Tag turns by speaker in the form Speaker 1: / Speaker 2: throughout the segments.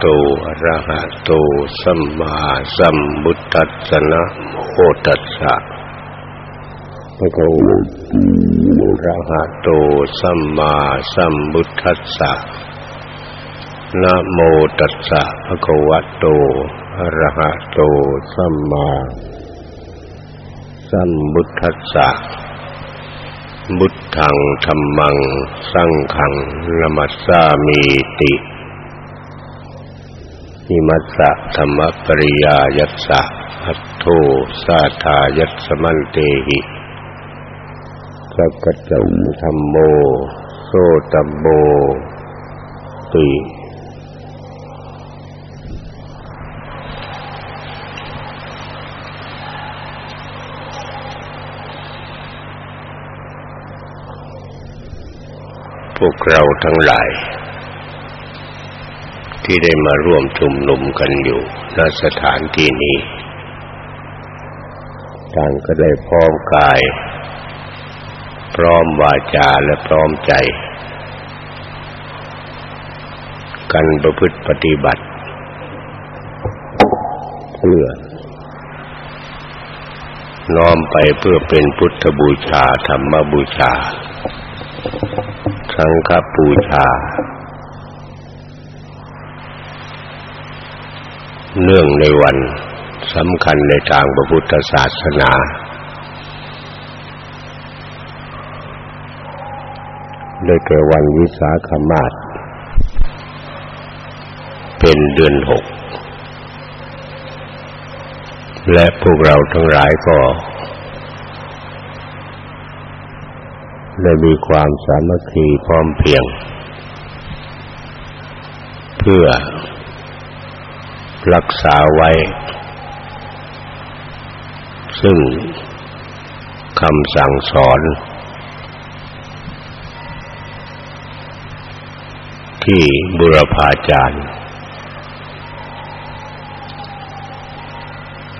Speaker 1: โตอะระหะโต สัมมาสัมพุทธัสสะนะโมตัสสะภะคะวะโตอะระหะโต สัมมาสัมพุทธัสสะนะโมตัสสะภะคะวะโตอะระหะโต สัมมาสัมพุทธัสสะบุตทังธรรมัง สังขังนามัสสามีติ อิมัสสะธรรมปริยายัสสะอัตโทสาธายัสสมันเตหิสักจังธรรมโมโสตัมโมติพวกเราทั้งหลาย ที่ได้มาร่วมชุมนุมกันอยู่ณสถานที่นี้ต่างก็ได้พร้อมกาย พร้อมวาจาและพร้อมใจ กันประพฤติปฏิบัติเพื่อน้อมไปเพื่อเป็นพุทธบูชา ธรรมบูชา สังฆบูชา เนื่องในวันสำคัญในทางพระพุทธศาสนา ได้แก่วันวิสาขมาศเป็นเดือนหก และพวกเราทั้งหลายก็ ได้มีความสามัคคีพร้อมเพียง เพื่อ รักษาไว้ ซึ่งคำสั่งสอน ที่บุรพาจารย์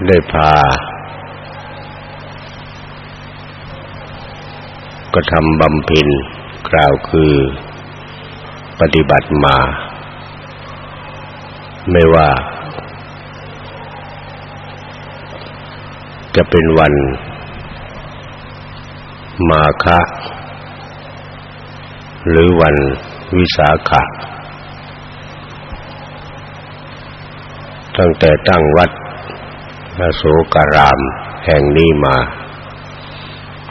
Speaker 1: ได้พากระทำบำเพ็ญกล่าวคือปฏิบัติมา ไม่ว่า จะเป็นวัน มาคะหรือวันวิสาขะตั้งแต่ตั้งวัดอโศการาม แห่งนี้มา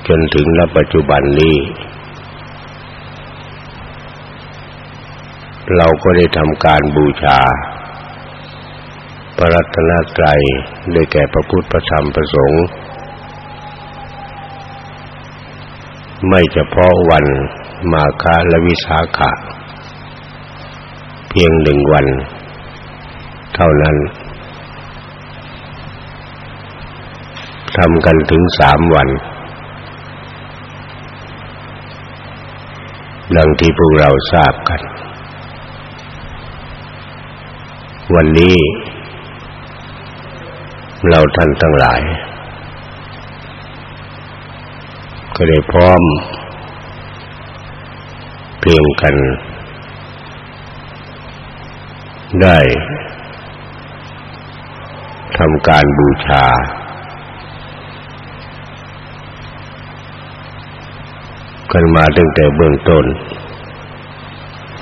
Speaker 1: จนถึงณปัจจุบันนี้ เราก็ได้ทำการบูชา พระรัตนตรัยได้แก่พระพุทธพระธรรมพระสงฆ์ไม่เฉพาะวันมาฆะและวิสาขะ เพียงหนึ่งวัน เท่านั้นทำกันถึงสามวัน ดังที่พวกเราทราบกัน วันนี้ เราท่านทั้งหลาย ก็ได้พร้อม เพียงกัน ได้ทำการบูชา กันมาตั้งแต่เบื้องต้น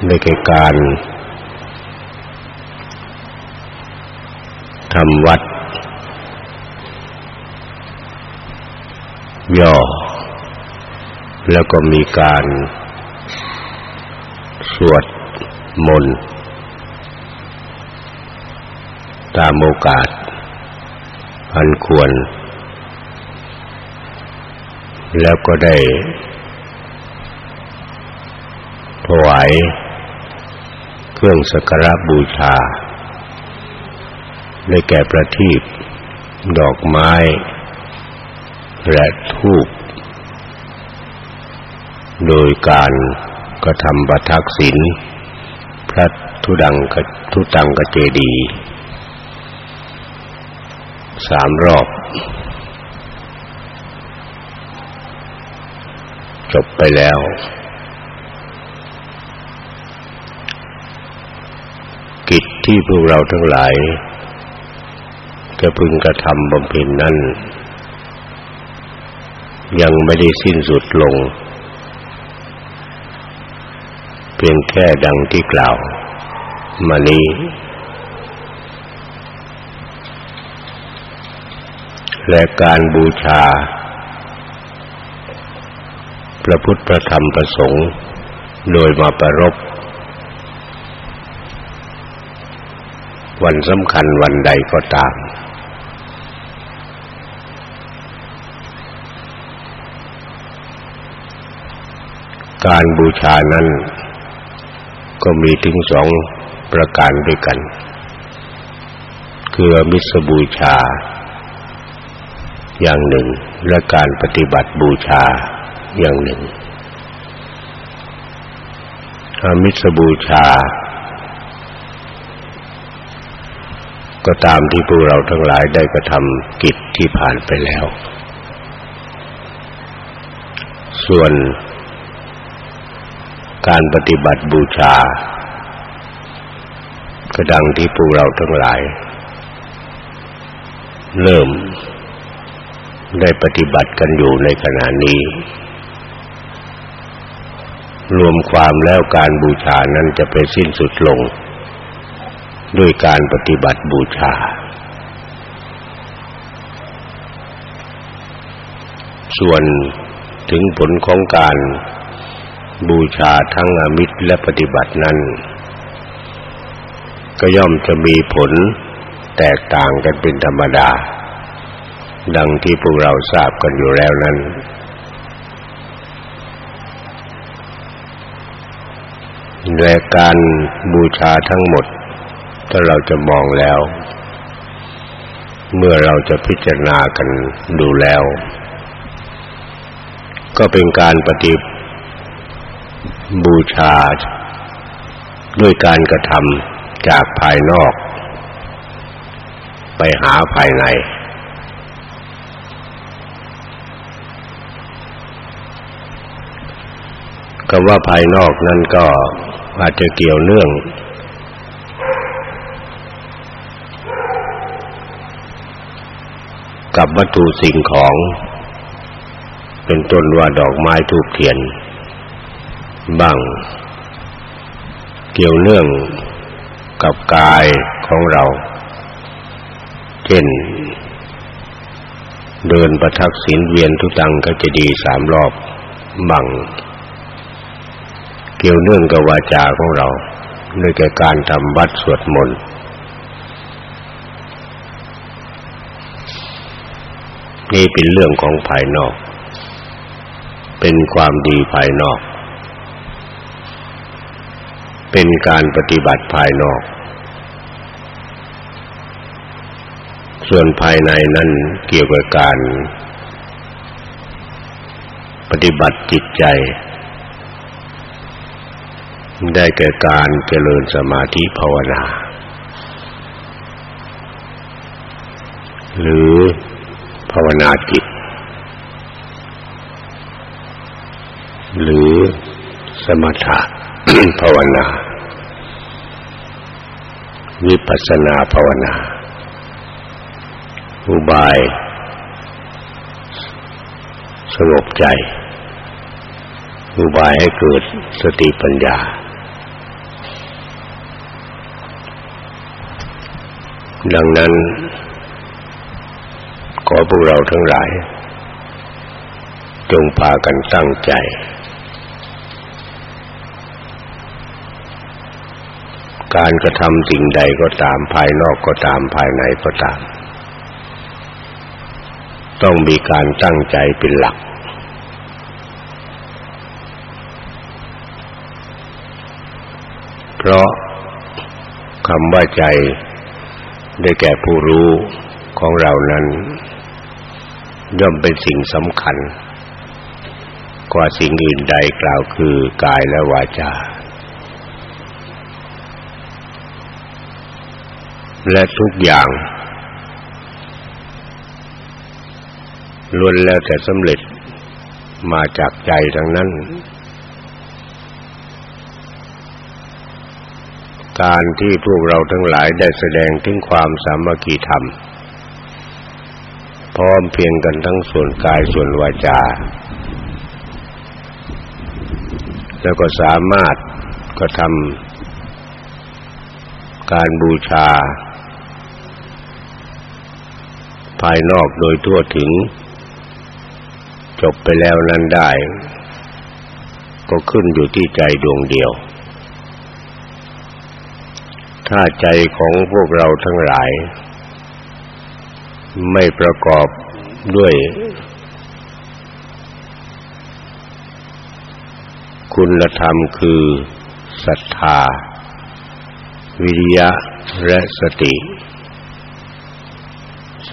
Speaker 1: ในการทำวัด ย่อ แล้วก็มีการ สวดมนต์ตามโอกาสอันควร แล้วก็ได้ถวายเครื่องสักการะบูชาได้แก่ประทีปดอกไม้ และทูปโดยการกระทำประทักษิณพระทุดังกทุตังกเจดีสามรอบ จบไปแล้ว กิจที่พวกเราทั้งหลายจะพึงกระทำบำเพ็ญนั้น ยังไม่ได้สิ้นสุดลง เพียงแค่ดังที่กล่าว มานี้ และการบูชา พระพุทธพระธรรมพระสงฆ์โดยมาประรบวันสำคัญวันใดก็ตาม การบูชานั้น ก็มีถึงสองประการด้วยกัน คือมิสบูชา อย่างหนึ่ง และการปฏิบัติบูชาอย่างหนึ่งอมิสบูชา ก็ตามที่พวกเราทั้งหลายได้กระทำกิจที่ผ่านไปแล้ว ส่วน การปฏิบัติบูชา ก็ดังที่พวกเราทั้งหลาย เริ่ม ได้ปฏิบัติกันอยู่ในขณะนี้ รวมความแล้วการบูชานั้นจะไปสิ้นสุดลง ด้วยการปฏิบัติบูชา ส่วนถึงผลของการ บูชาทั้งอมิตรและปฏิบัตินั้น ก็ย่อมจะมีผลแตกต่างกันเป็นธรรมดา ดังที่พวกเราทราบกันอยู่แล้วนั้น และการบูชาทั้งหมด ถ้าเราจะมองแล้ว เมื่อเราจะพิจารณากันดูแล้ว ก็เป็นการปฏิบู บูชา ด้วยการกระทำจากภายนอก ไปหาภายใน คำว่าภายนอกนั้นก็อาจจะเกี่ยวเนื่อง กับวัตถุสิ่งของ เป็นต้นว่าดอกไม้ทูบเทียน บ้าง เกี่ยวเนื่องกับกายของเรา เช่น เดินประทักษิณเวียนทุตังก็จะดีสามรอบบังเกี่ยวเนื่องกับวาจาของเราด้วยการทำวัดสวดมนต์นี่เป็นเรื่องของภายนอก เป็นความดีภายนอก เป็นการปฏิบัติภายนอก ส่วนภายในนั้นเกี่ยวกับการ ปฏิบัติจิตใจ ได้แก่การเจริญสมาธิภาวนา หรือภาวนาจิต หรือสมถะภาวนา วิปัสสนาภาวนา อุบาย สงบใจ อุบายให้เกิดสติปัญญา ดังนั้น ขอพวกเราทั้งหลาย จงพากันตั้งใจ การกระทำสิ่งใดก็ตามภายนอกก็ตามภายในก็ตาม ต้องมีการตั้งใจเป็นหลัก เพราะคำว่าใจได้แก่ผู้รู้ของเรานั้น ย่อมเป็นสิ่งสำคัญ กว่าสิ่งอื่นใดกล่าวคือกายและวาจา และทุกอย่าง ล้วนแล้วแต่สำเร็จมาจากใจทั้งนั้น การที่พวกเราทั้งหลายได้แสดงถึงความสามัคคีธรรม พร้อมเพียงกันทั้งส่วนกายส่วนวาจา แล้วก็สามารถก็ทำการบูชา ภายนอกโดยทั่วถึง จบไปแล้วนั้นได้ ก็ขึ้นอยู่ที่ใจดวงเดียว ถ้าใจของพวกเราทั้งหลาย ไม่ประกอบด้วย คุณธรรมคือศรัทธา วิริยะและสติ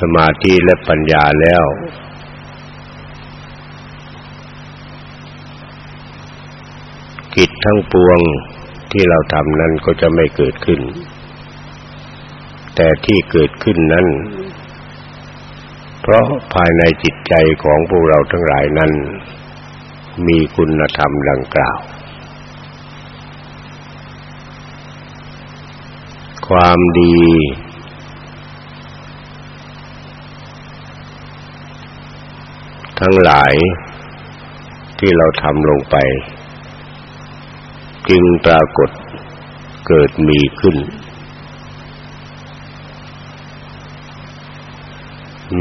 Speaker 1: สมาธิและปัญญาแล้ว กิจทั้งปวงที่เราทำนั้นก็จะไม่เกิดขึ้น แต่ที่เกิดขึ้นนั้น เพราะภายในจิตใจของพวกเราทั้งหลายนั้น มีคุณธรรมดังกล่าว ความดี ทั้งหลายที่เราทำลงไป จึงปรากฏเกิดมีขึ้น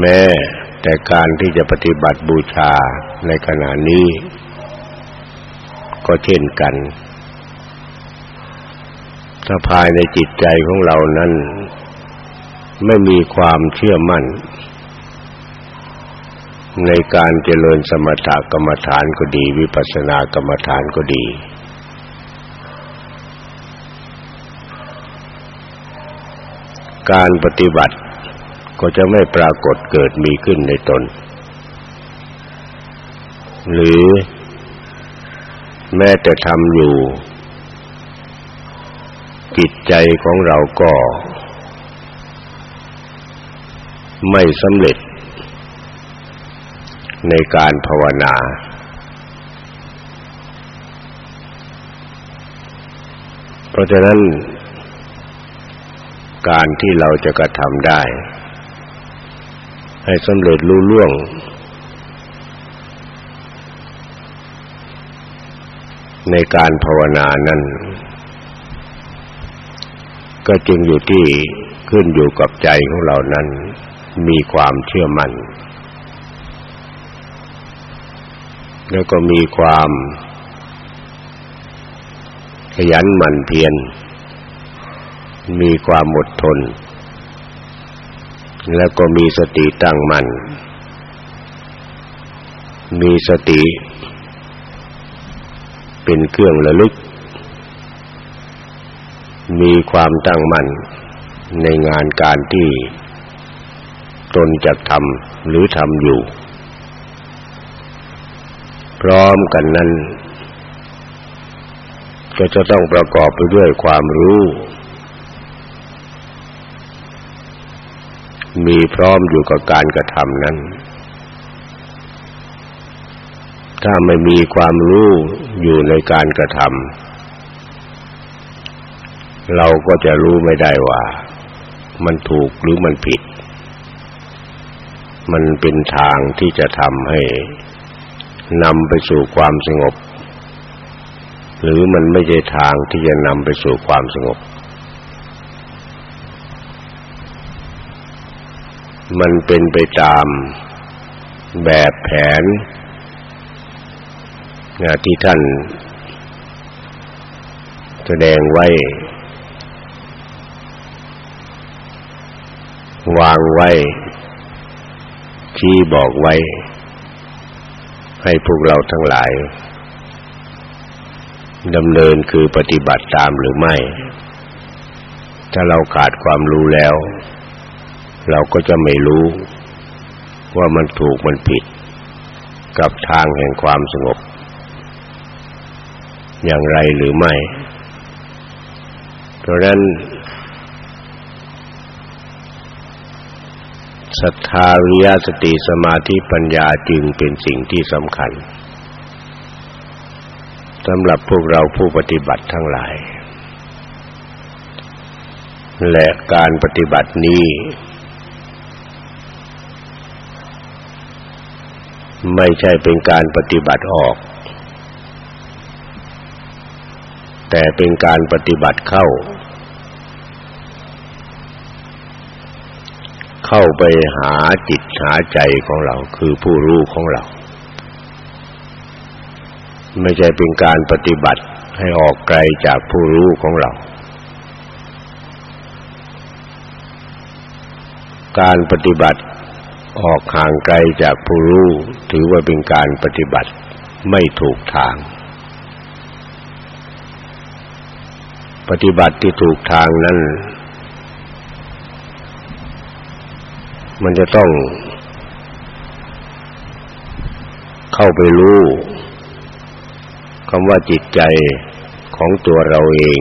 Speaker 1: แม้แต่การที่จะปฏิบัติบูชาในขณะนี้ ก็เช่นกัน ถ้าภายในจิตใจของเรานั้น ไม่มีความเชื่อมั่น ในการเจริญสมถกรรมฐานก็ดี วิปัสสนากรรมฐานก็ดี การปฏิบัติก็จะไม่ปรากฏเกิดมีขึ้นในตน หรือแม้แต่ทำอยู่ จิตใจของเราก็ ไม่สำเร็จ ในการภาวนา เพราะฉะนั้น การที่เราจะกระทำได้ ให้สำเร็จลุล่วง ในการภาวนานั้น ก็จึงอยู่ที่ขึ้นอยู่กับใจของเรานั้น มีความเชื่อมั่นน แล้วก็มีความ ขยันหมั่นเพียรมีความอดทน แล้วก็มีสติตั้งมั่นมีสติ เป็นเครื่องระลึก มีความตั้งมั่นในงานการที่ตนจะทำหรือทำอยู่ พร้อมกันนั้น ก็จะต้องประกอบไปด้วยความรู้ มีพร้อมอยู่กับการกระทำนั้น ถ้าไม่มีความรู้อยู่ในการกระทำเราก็จะรู้ไม่ได้ว่า มันถูกหรือมันผิด มันเป็นทางที่จะทำให้ นำไปสู่ความสงบ หรือมันไม่ใช่ทางที่จะนำไปสู่ความสงบ มันเป็นไปตามแบบแผนที่ท่านแสดงไว้ วางไว้ชี้บอกไว้ ให้พวกเราทั้งหลายดำเนินคือปฏิบัติตามหรือไม่ ถ้าเราขาดความรู้แล้ว เราก็จะไม่รู้ว่ามันถูกมันผิด กับทางแห่งความสงบ อย่างไรหรือไม่เพราะนั้น ศรัทธาวิยสติสมาธิปัญญาจึงเป็นสิ่งที่สำคัญสำหรับพวกเราผู้ปฏิบัติทั้งหลาย และการปฏิบัตินี้ ไม่ใช่เป็นการปฏิบัติออก แต่เป็นการปฏิบัติเข้า เข้าไปหาจิตหาใจของเราคือผู้รู้ของเรา ไม่ใช่เป็นการปฏิบัติให้ออกไกลจากผู้รู้ของเรา การปฏิบัติออกห่างไกลจากผู้รู้ถือว่าเป็นการปฏิบัติไม่ถูกทาง ปฏิบัติที่ถูกทางนั้น มันจะต้อง เข้าไปรู้คำว่าจิตใจของตัวเราเอง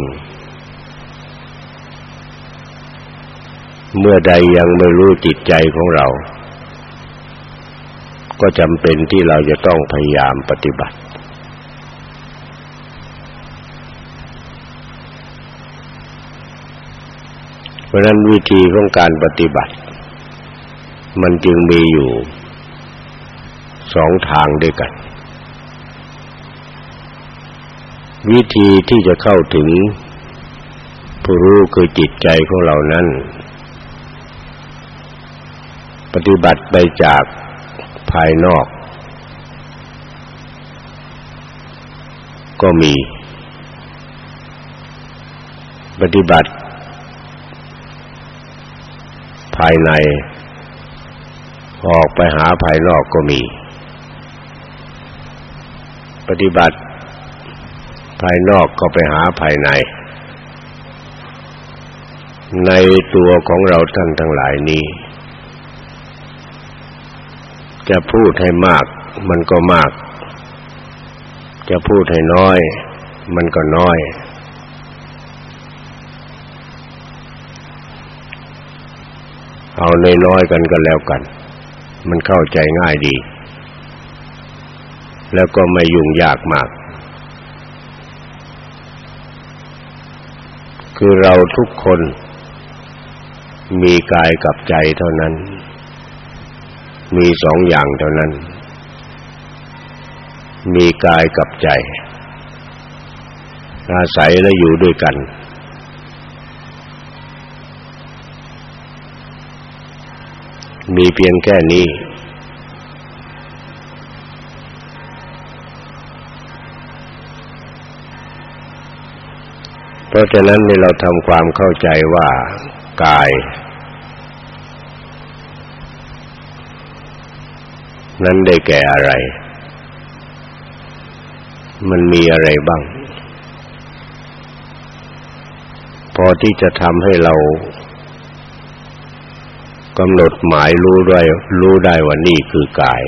Speaker 1: เมื่อใดยังไม่รู้จิตใจของเรา ก็จำเป็นที่เราจะต้องพยายามปฏิบัติ เพราะนั้นวิธีของการปฏิบัติ มันจึงมีอยู่สองทางด้วยกัน วิธีที่จะเข้าถึง ผู้รู้คือจิตใจของเรานั้น ปฏิบัติไปจากภายนอก ก็มี ปฏิบัติ ภายใน ออกไปหาภายนอกก็มี ปฏิบัติ ภายนอกก็ไปหาภายใน ในตัวของเราท่านทั้งหลายนี้ จะพูดให้มากมันก็มาก จะพูดให้น้อย มันก็น้อยเอาในน้อยกันก็แล้วกัน มันเข้าใจง่ายดี แล้วก็ไม่ยุ่งยากมาก คือเราทุกคนมีกายกับใจเท่านั้น มีสองอย่างเท่านั้น มีกายกับใจ อาศัยและอยู่ด้วยกัน มีเพียงแค่นี้ เพราะฉะนั้นเมื่อเราทำความเข้าใจว่ากาย นั้นได้แก่อะไร มันมีอะไรบ้าง พอที่จะทำให้เรา กำหนดหมายรู้ด้วยรู้ได้ว่านี่คือกาย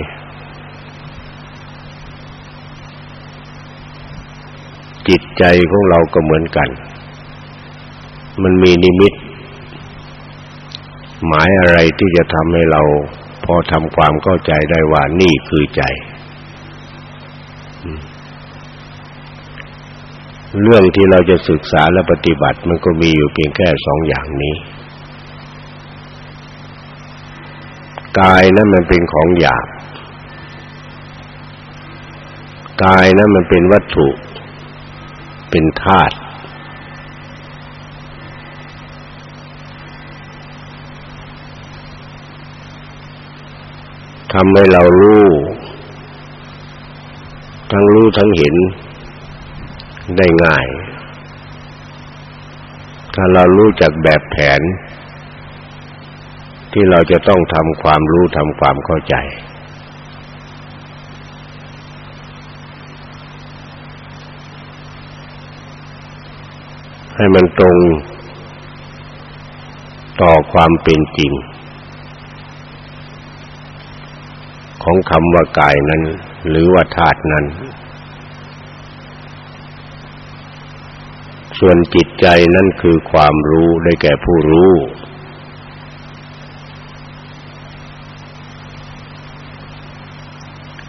Speaker 1: จิตใจของเราก็เหมือนกัน มันมีนิมิต หมายอะไรที่จะทำให้เรา พอทำความเข้าใจได้ว่านี่คือใจ เรื่องที่เราจะศึกษาและปฏิบัติมันก็มีอยู่เพียงแค่สองอย่างนี้ กายนั้นมันเป็นของหยาบกายนั้นมันเป็นวัตถุ เป็นธาตุทำให้เรารู้ ทั้งรู้ทั้งเห็นได้ง่าย ถ้าเรารู้จักแบบแผน ที่เราจะต้องทำความรู้ทำความเข้าใจ ให้มันตรงต่อความเป็นจริง ของคำว่ากายนั้น หรือว่าธาตุนั้น ส่วนจิตใจนั้นคือความรู้ได้แก่ผู้รู้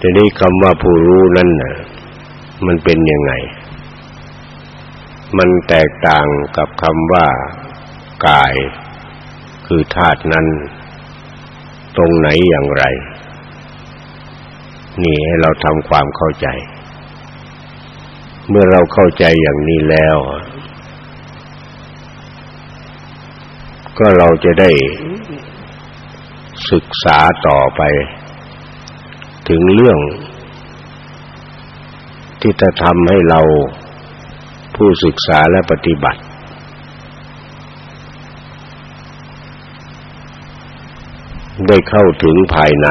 Speaker 1: ทีนี้คำว่าผู้รู้นั้นน่ะมันเป็นยังไง มันแตกต่างกับคำว่ากาย คือธาตุนั้น ตรงไหนอย่างไร นี่ให้เราทำความเข้าใจ เมื่อเราเข้าใจอย่างนี้แล้ว ก็เราจะได้ศึกษาต่อไป ถึงเรื่อง ที่จะทำให้เราผู้ศึกษาและปฏิบัติ ได้เข้าถึงภายใน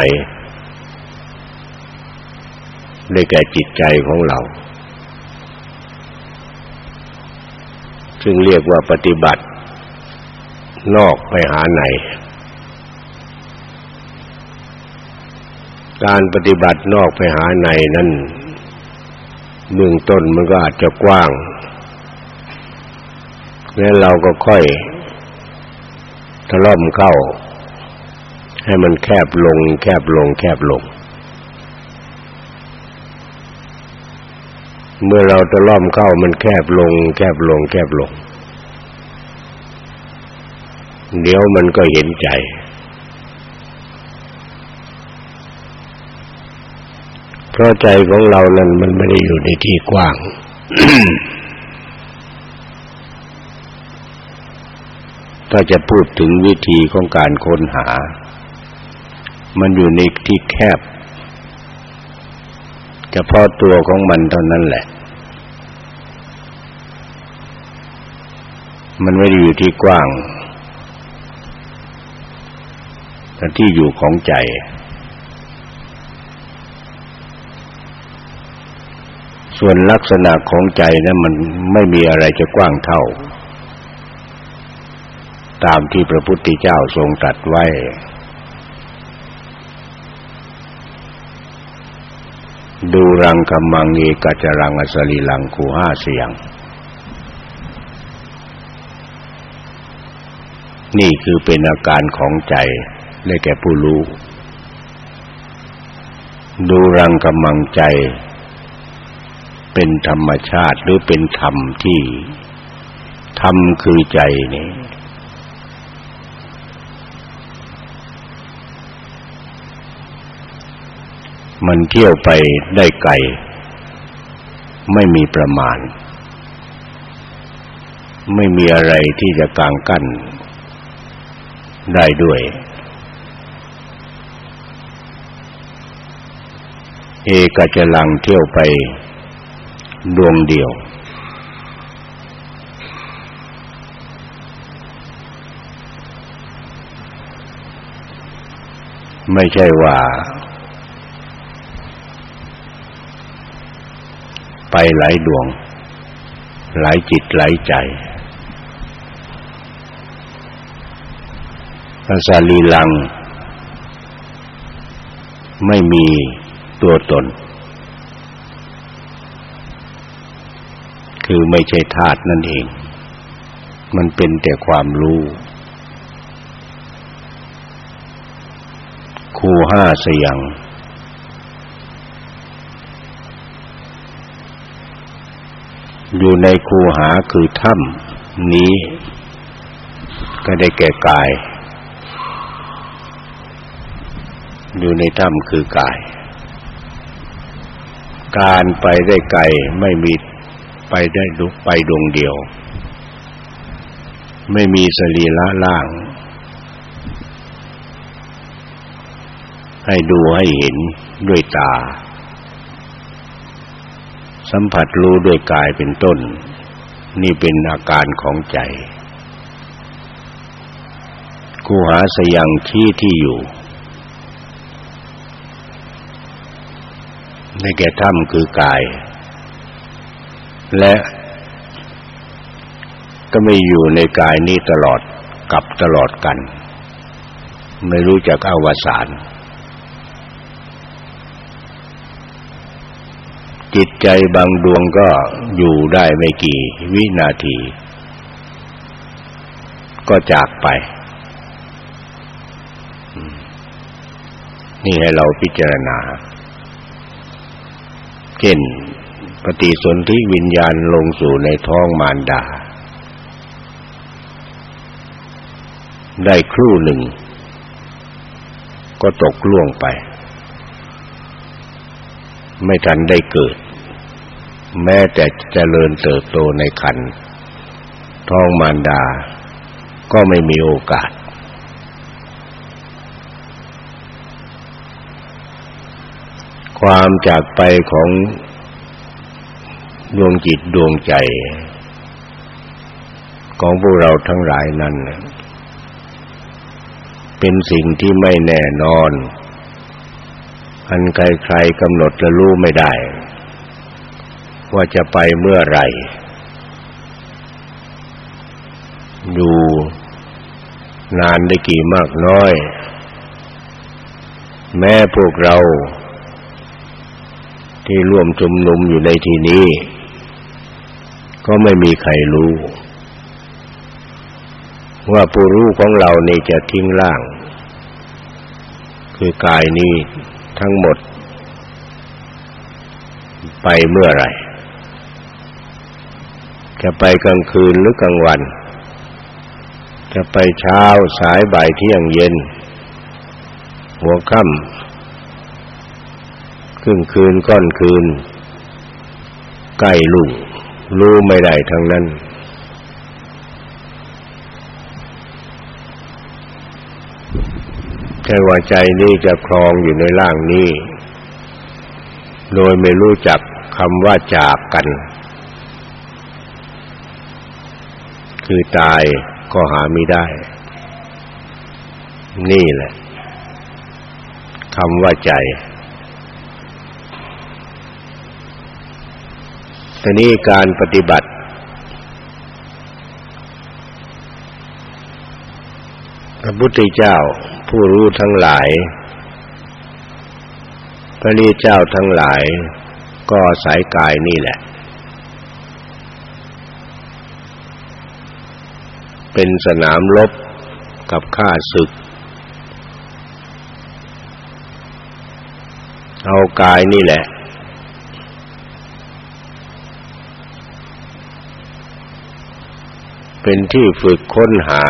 Speaker 1: ได้แก่จิตใจของเรา ซึ่งเรียกว่าปฏิบัติ นอกไปหาใน การปฏิบัตินอกไปหาในนั้นเบื้องต้นมันก็อาจจะกว้าง แล้วเราก็ค่อยทะล่อมเข้า ให้มันแคบลง แคบลง แคบลง เมื่อเราตะล่อมเข้ามันแคบลง แคบลง แคบลง เดี๋ยวมันก็เห็นใจ เพราะใจของเรานั้นมันไม่ได้อยู่ในที่กว้าง ถ้าจะพูดถึงวิธีของการค้นหา มันอยู่ในที่แคบเฉพาะตัวของมันเท่านั้นแหละ มันไม่ได้อยู่ที่กว้างแต่ที่อยู่ของใจ ส่วนลักษณะของใจนะมันไม่มีอะไรจะกว้างเท่า ตามที่พระพุทธเจ้าทรงตรัสไว้ ดูรังกำมังเอกัจรังอสลีลังคูห้าเสียง นี่คือเป็นอาการของใจได้แก่ผู้รู้ ดูรังกำมังใจ เป็นธรรมชาติหรือเป็นธรรมที่ธรรมคือใจนี่มันเที่ยวไปได้ไกล ไม่มีประมาณ ไม่มีอะไรที่จะกางกั้น ได้ด้วย เอกจะลังเที่ยวไป ดวงเดียว ไม่ใช่ว่า ไปหลายดวง หลายจิตหลายใจภาษาลีลัง ไม่มีตัวตนคือ ไม่ใช่ธาตุนั่นเอง มันเป็นแต่ความรู้คูห้าเสียง อยู่ในคูหาคือถ้ำนี้ ก็ได้แก่กาย อยู่ในถ้ำคือกาย การไปได้ไกลไม่มี ไปได้ดุไปดวงเดียว ไม่มีสรีระล่าง ให้ดูให้เห็นด้วยตา สัมผัสรู้ด้วยกายเป็นต้น นี่เป็นอาการของใจคูหาสยังที่ที่อยู่ในแก่ถ้ำคือกาย และก็ไม่อยู่ในกายนี้ตลอดกับตลอดกัน ไม่รู้จักอวสานจิตใจบางดวงก็อยู่ได้ไม่กี่วินาที ก็จากไป นี่ให้เราพิจารณา เช่น ปฏิสนธิวิญญาณลงสู่ในท้องมารดา ได้ครู่หนึ่ง ก็ตกล่วงไป ไม่ทันได้เกิด แม้แต่เจริญเติบโตในคันท้องมารดา ก็ไม่มีโอกาสความจากไปของ ดวงจิตดวงใจ ของพวกเราทั้งหลายนั้น เป็นสิ่งที่ไม่แน่นอน อันใครๆกำหนดและรู้ไม่ได้ ว่าจะไปเมื่อไหร่อยู่นานได้กี่มากน้อย แม้พวกเราที่ร่วมชุมนุมอยู่ในที่นี้ ก็ไม่มีใครรู้ ว่าผู้รู้ของเรานี่จะทิ้งร่าง คือกายนี้ทั้งหมด ไปเมื่อไรจะไปกลางคืนหรือกลางวัน จะไปเช้าสายบ่ายเที่ยงเย็น หัวค่ำครึ่งคืนก้อนคืน ใกล้ลุ่ง รู้ไม่ได้ทั้งนั้นแต่ว่าใจนี้จะคลองอยู่ในร่างนี้ โดยไม่รู้จักคำว่าจากกัน คือตายก็หาไม่ได้ นี่แหละคำว่าใจ แต่นี้การปฏิบัติ พระพุทธเจ้าผู้รู้ทั้งหลาย พระนีเจ้าทั้งหลาย ก็สายกายนี่แหละ เป็นสนามรบกับข้าศึก เอากายนี่แหละ เป็นที่ฝึกค้นหา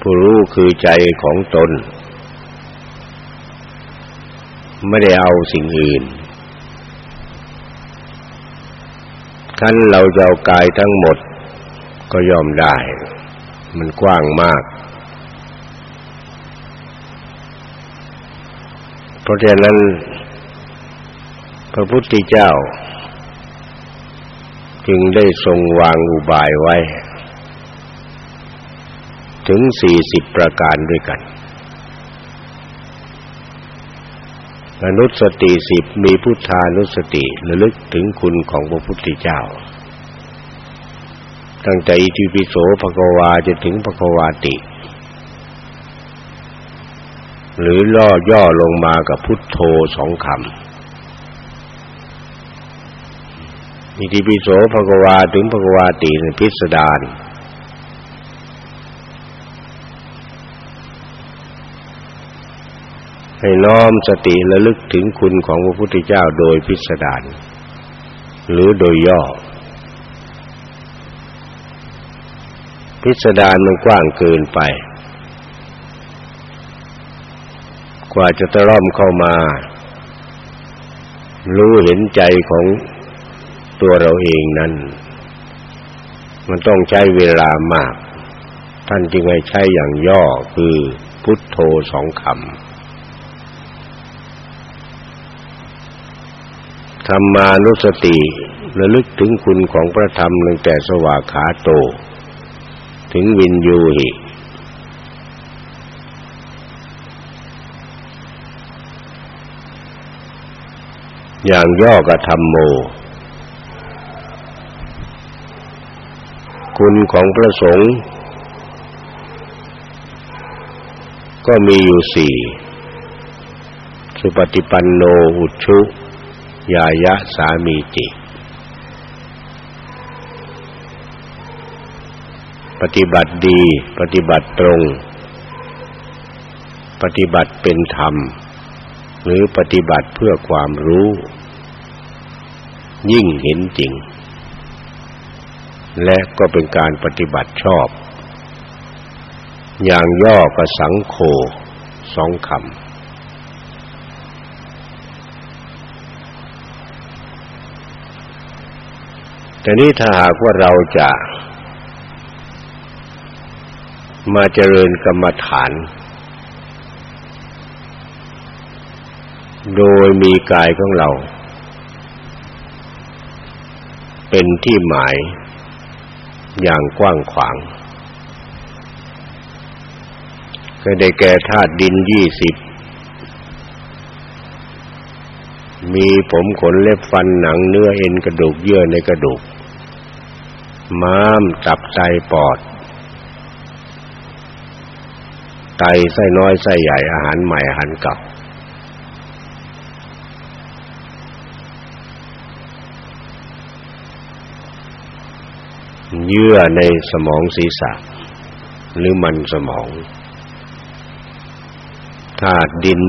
Speaker 1: ผู้รู้คือใจของตน ไม่ได้เอาสิ่งอื่นคันเราจะเอากายทั้งหมดก็ยอมได้ มันกว้างมาก เพราะฉะนั้น พระพุทธเจ้า จึงได้ทรงวางอุบายไว้ ถึงสี่สิบประการด้วยกันมนุสติสิบมีพุทธานุสติระลึกถึงคุณของพระพุทธเจ้า ตั้งแต่อิติปิโสภควาจะถึงภควาติ หรือล่อย่อลงมากับพุทโธสองคำ อิติปิโสภควาถึงภควาติในพิสดารให้น้อมสติระลึกถึงคุณของพระพุทธเจ้าโดยพิสดารหรือโดยย่อ พิสดารมันกว้างเกินไป กว่าจะตะล่อมเข้ามา รู้เห็นใจของ ตัวเราเองนั้น มันต้องใช้เวลามาก ท่านจึงให้ใช้อย่างย่อคือพุทโธสองคำธรรมานุสติระลึกถึงคุณของพระธรรมตั้งแต่สวากขาโต ถึงวินยูหิอย่างย่อกับธรรมโม คุณของพระสงฆ์ก็มีอยู่สี่สุปฏิปันโนอุชุยายะสามีจิปฏิบัติดี ปฏิบัติตรง ปฏิบัติเป็นธรรม หรือปฏิบัติเพื่อความรู้ ยิ่งเห็นจริง และก็เป็นการปฏิบัติชอบ อย่างย่อก็สังโฆสองคำแต่นี้ถ้าหากว่าเราจะมาเจริญกรรมฐาน โดยมีกายของเรา เป็นที่หมาย อย่างกว้างขวาง ก็ได้แก่ธาตุดินยี่สิบมีผมขนเล็บฟันหนังเนื้อเอ็นกระดูกเยื่อในกระดูก ม้ามตับไตปอด ไตไส้น้อยไส้ใหญ่อาหารใหม่อาหารเก่า เยื่อในสมองศีรษะ หรือมันสมองธาตุดิน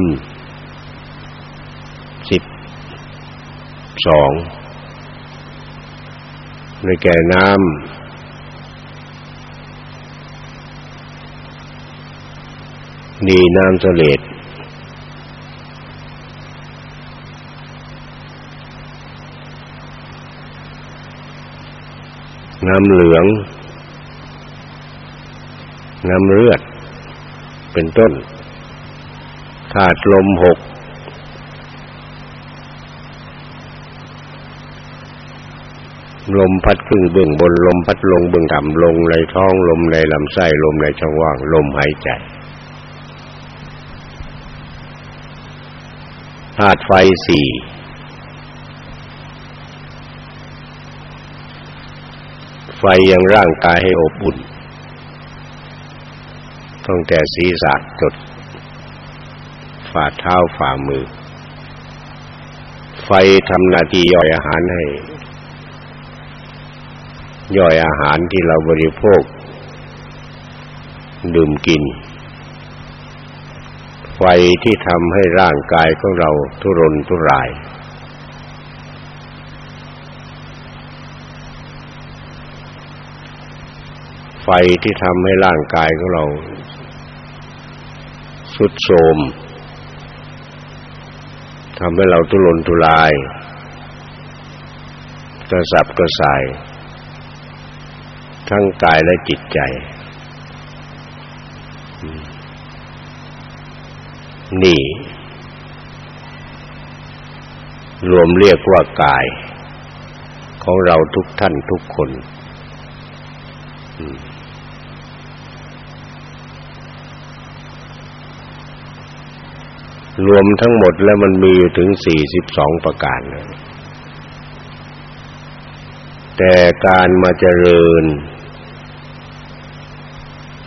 Speaker 1: สิบสองในแก่น้ำดีน้ำเสลด น้ำเหลือง น้ำเลือด เป็นต้นธาตุลมหกลมพัดขึ้นเบื้องบนลมพัดลงเบื้องต่ำลงในท้องลมในลำไส้ลมในช่องว่างลมหายใจธาตุไฟสี่ ไฟยังร่างกายให้อบอุ่นตั้งแต่ศีรษะจด ฝ่าเท้าฝ่ามือ ไฟทำหน้าที่ย่อยอาหารให้ ย่อยอาหารที่เราบริโภค ดื่มกิน ไฟที่ทำให้ร่างกายของเราทุรนทุราย ฟที่ทำให้ร่างกายของเราสุดโทรมทำให้เราทุรนทุราย กระสับกระส่าย ทั้งกายและจิตใจ นี่ รวมเรียกว่ากาย ของเราทุกท่านทุกคน อืม รวมทั้งหมดแล้วมันมีอยู่ถึงสี่สิบสองประการแต่การมาเจริญ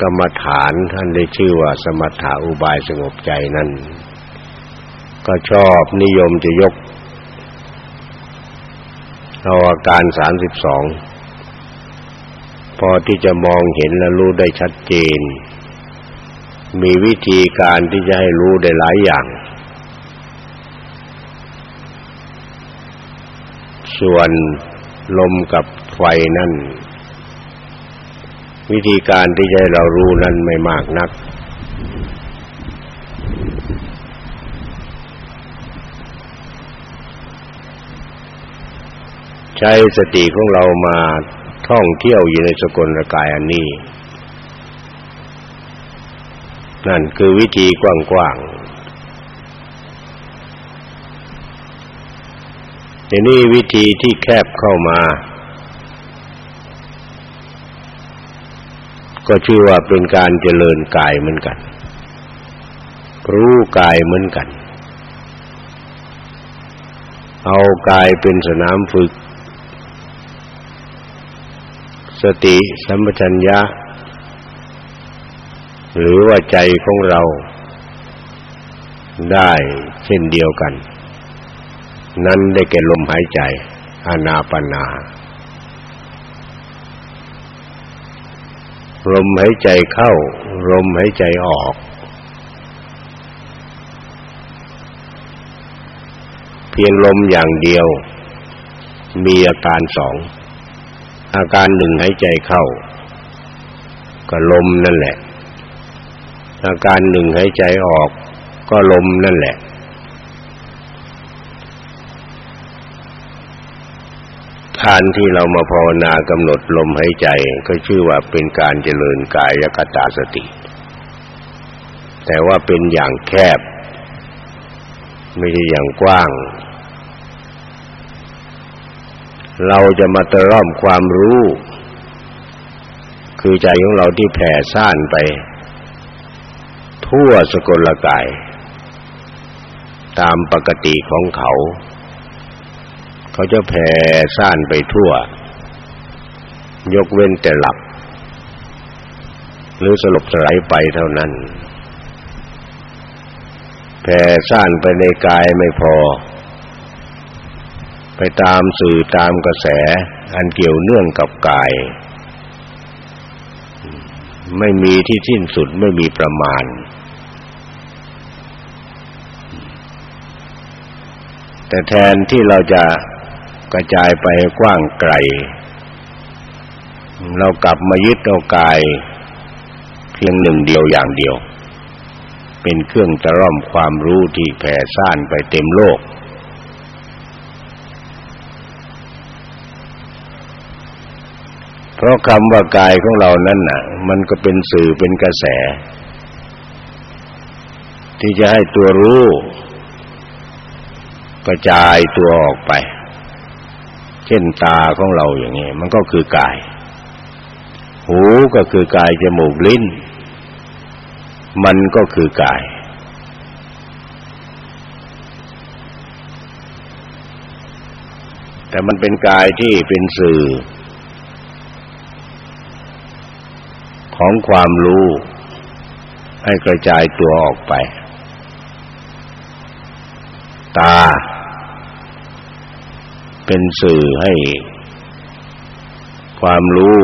Speaker 1: กรรมฐานท่านได้ชื่อว่าสมถะอุบายสงบใจนั้นก็ชอบนิยมจะยกเอาอาการสามสิบสองพอที่จะมองเห็นและรู้ได้ชัดเจน มีวิธีการที่จะให้รู้ได้หลายอย่าง ส่วนลมกับไฟนั่น วิธีการที่จะให้เรารู้นั้นไม่มากนัก ใช้สติของเรามาท่องเที่ยวอยู่ในสกลกายอันนี้ นั่นคือวิธีกว้างๆ ทีนี้วิธีที่แคบเข้ามา ก็ชื่อว่าเป็นการเจริญกายเหมือนกัน รู้กายเหมือนกัน เอากายเป็นสนามฝึก สติสัมปชัญญะ หรือว่าใจของเราได้เช่นเดียวกัน นั้นได้แก่ลมหายใจอานาปนา ลมหายใจเข้า ลมหายใจออก เพียงลมอย่างเดียว มีอาการสอง อาการหนึ่งหายใจเข้าก็ลมนั่นแหละ อาการหนึ่งหายใจออก ก็ลมนั่นแหละ การที่เรามาภาวนากำหนดลมหายใจก็ชื่อว่าเป็นการเจริญกายกตาสติ แต่ว่าเป็นอย่างแคบ ไม่ใช่อย่างกว้าง เราจะมาตร่อมความรู้ คือใจของเราที่แผ่ซ่านไป ทั่วสกลกาย ตามปกติของเขา เขาจะแผ่ซ่านไปทั่ว ยกเว้นแต่หลับ หรือสลบสลายไปเท่านั้น แผ่ซ่านไปในกายไม่พอ ไปตามสื่อตามกระแสอันเกี่ยวเนื่องกับกาย ไม่มีที่สิ้นสุดไม่มีประมาณแต่แทนที่เราจะ กระจายไปกว้างไกล เรากลับมายึดเอากาย เพียงหนึ่งเดียวอย่างเดียว เป็นเครื่องจะร่อมความรู้ที่แผ่ซ่านไปเต็มโลก เพราะคำว่ากายของเรานั้นน่ะ มันก็เป็นสื่อเป็นกระแส ที่จะให้ตัวรู้กระจายตัวออกไป เช่นตาของเราอย่างนี้มันก็คือกาย หูก็คือกายจมูกลิ้น มันก็คือกาย แต่มันเป็นกายที่เป็นสื่อ ของความรู้ให้กระจายตัวออกไป ตา เป็นสื่อให้ความรู้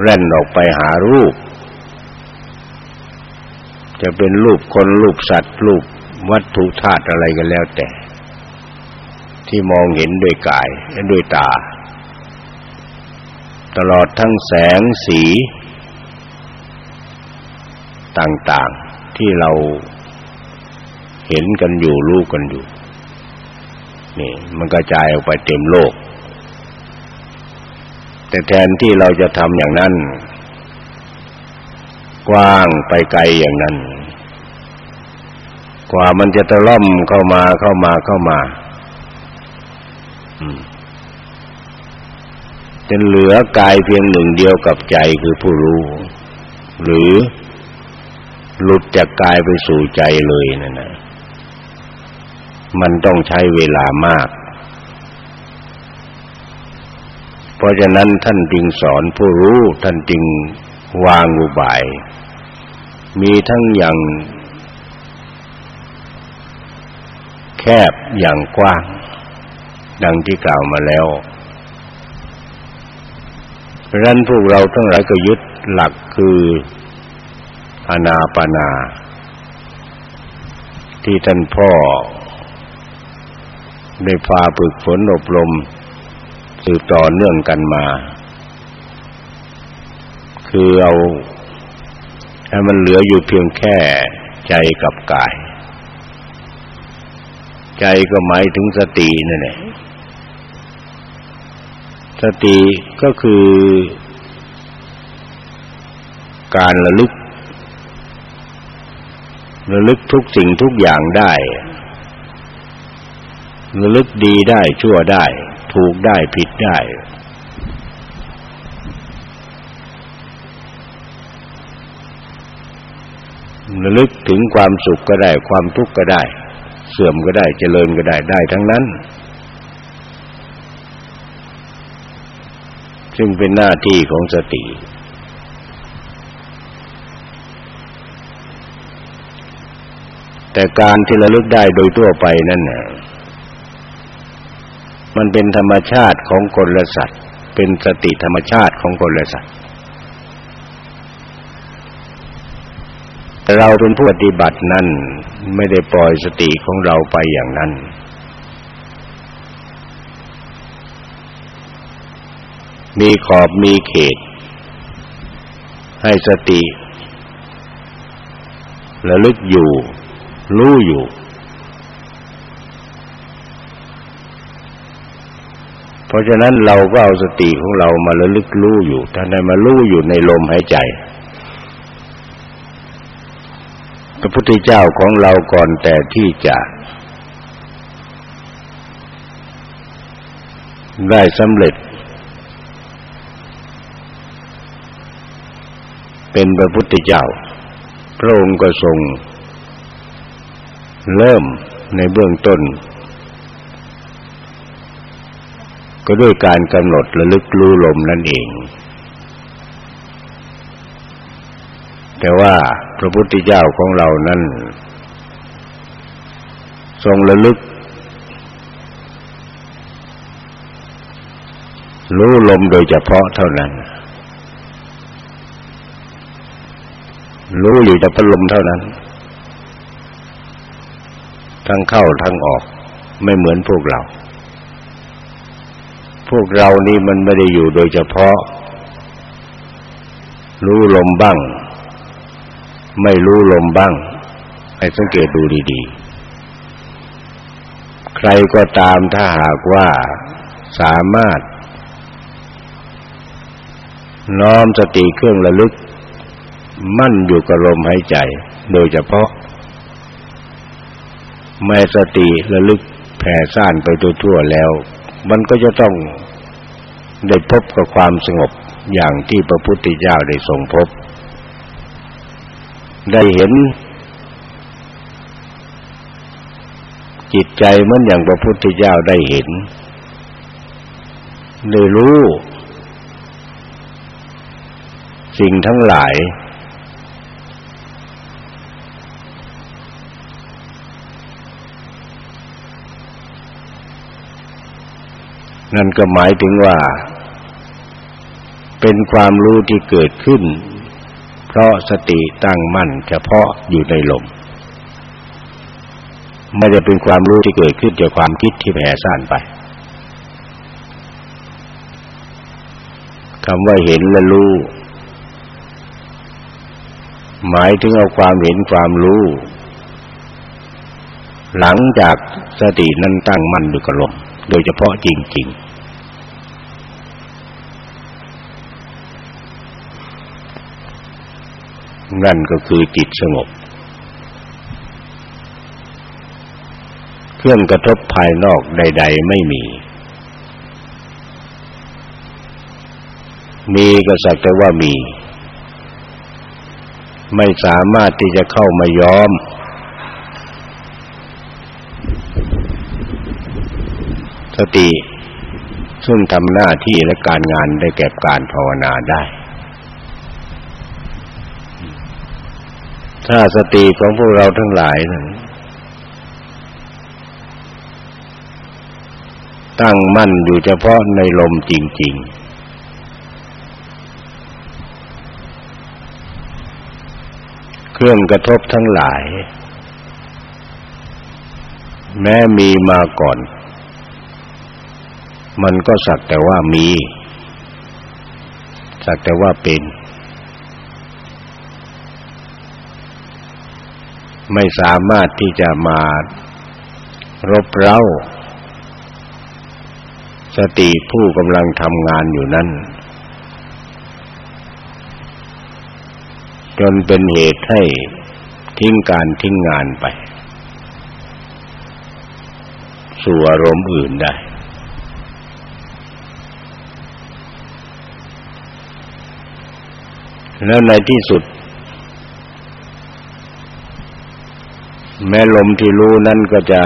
Speaker 1: แร่นออกไปหารูป จะเป็นรูปคนรูปสัตว์รูปวัตถุธาตุอะไรกันแล้วแต่ ที่มองเห็นด้วยกายและด้วยตา ตลอดทั้งแสงสี ต่างๆที่เราเห็นกันอยู่รู้กันอยู่ นี่มันกระจายออกไปเต็มโลก แต่แทนที่เราจะทำอย่างนั้น กว้างไปไกลอย่างนั้น กว่ามันจะตะล่อมเข้ามาเข้ามาเข้ามาจนเหลือกายเพียงหนึ่งเดียวกับใจคือผู้รู้ หรือหลุดจากกายไปสู่ใจเลยนั่นนะ มันต้องใช้เวลามาก เพราะฉะนั้นท่านจึงสอนผู้รู้ท่านจึงวางอุบาย มีทั้งอย่างแคบอย่างกว้าง ดังที่กล่าวมาแล้วเพราะฉะนั้นพวกเราทั้งหลายก็ยึดหลักคืออนาปนา ที่ท่านพ่อ ได้พาฝึกฝนอบรมสืบต่อเนื่องกันมา คือเอาให้มันเหลืออยู่เพียงแค่ใจกับกาย ใจก็หมายถึงสตินั่นแหละสติก็คือ การระลึกระลึกทุกสิ่งทุกอย่างได้ ระลึกดีได้ชั่วได้ ถูกได้ผิดได้ ระลึกถึงความสุขก็ได้ ความทุกข์ก็ได้ เสื่อมก็ได้เจริญก็ได้ได้ทั้งนั้น ซึ่งเป็นหน้าที่ของสติแต่การที่ระลึกได้โดยทั่วไปนั่นน่ะ มันเป็นธรรมชาติของคนและสัตว์ เป็นสติธรรมชาติของคนและสัตว์ เราเป็นผู้ปฏิบัตินั้นไม่ได้ปล่อยสติของเราไปอย่างนั้น มีขอบมีเขต ให้สติระลึกอยู่ รู้อยู่ เพ ราะฉะนั้นเราก็เอาสติของเรามาระลึกรู้อยู่ท่านใดมารู้อยู่ในลมหายใจ พระพุทธเจ้าของเราก่อนแต่ที่จะได้สำเร็จ เป็นพระพุทธเจ้า พระองค์ก็ทรง เริ่มในเบื้องต้น ก็ด้วยการกำหนดระลึกรู้ลมนั่นเอง แต่ว่าพระพุทธเจ้าของเรานั้นทรงระลึก รู้ลมโดยเฉพาะเท่านั้น รู้อยู่แต่พัดลมเท่านั้น ทั้งเข้าทั้งออกไม่เหมือนพวกเรา พวกเรานี่มันไม่ได้อยู่โดยเฉพาะ รู้ลมบ้าง ไม่รู้ลมบ้าง ให้สังเกตดูดีๆ ใครก็ตามถ้าหากว่าสามารถ น้อมสติเครื่องระลึก มั่นอยู่กับลมหายใจโดยเฉพาะไม่สติระลึกแผ่ซ่านไปทั่วๆแล้ว มันก็จะต้องได้พบกับความสงบอย่างที่พระพุทธเจ้าได้ทรงพบ ได้เห็น จิตใจเหมือนอย่างพระพุทธเจ้าได้เห็น ได้รู้ สิ่งทั้งหลาย นั่นก็หมายถึงว่า เป็นความรู้ที่เกิดขึ้น เพราะสติตั้งมั่นเฉพาะอยู่ในลม ไม่ได้เป็นความรู้ที่เกิดขึ้นจากความคิดที่แผ่ซ่านไปคำว่าเห็นและรู้ หมายถึงเอาความเห็นความรู้ หลังจากสตินั้นตั้งมั่นอยู่กับลมโดยเฉพาะจริง ๆ นั่นก็คือจิตสงบ เครื่องกระทบภายนอกใด ๆ ไม่มี มีก็สักแต่ว่ามี ไม่สามารถที่จะเข้ามาย้อม สติซึ่งทำหน้าที่และการงานได้แก่การภาวนาได้ ถ้าสติของพวกเราทั้งหลายนั้นตั้งมั่นอยู่เฉพาะในลมจริง ๆ เครื่องกระทบทั้งหลาย แม้มีมาก่อน มันก็สักแต่ว่ามี สักแต่ว่าเป็น ไม่สามารถที่จะมารบเร้า สติผู้กำลังทำงานอยู่นั้น จนเป็นเหตุให้ทิ้งการทิ้งงานไป สู่อารมณ์อื่นได้ แล้วในที่สุด แม้ลมที่รู้นั้นก็จะ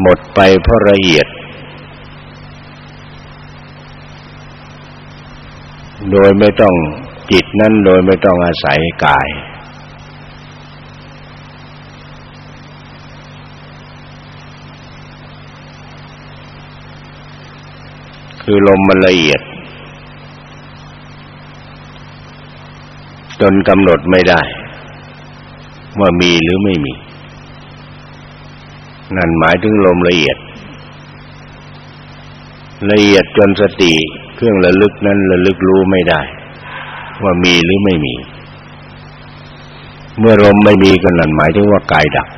Speaker 1: หมดไปเพราะละเอียด โดยไม่ต้องจิตนั้นโดยไม่ต้องอาศัยกาย คือลมมันละเอียด จนกำหนดไม่ได้ ว่ามีหรือไม่มี นั่นหมายถึงลมละเอียด ละเอียดจนสติเครื่องระลึกนั้นระลึกรู้ไม่ได้ ว่ามีหรือไม่มี เมื่อลมไม่มีกันนั่นหมายถึงว่ากายดับ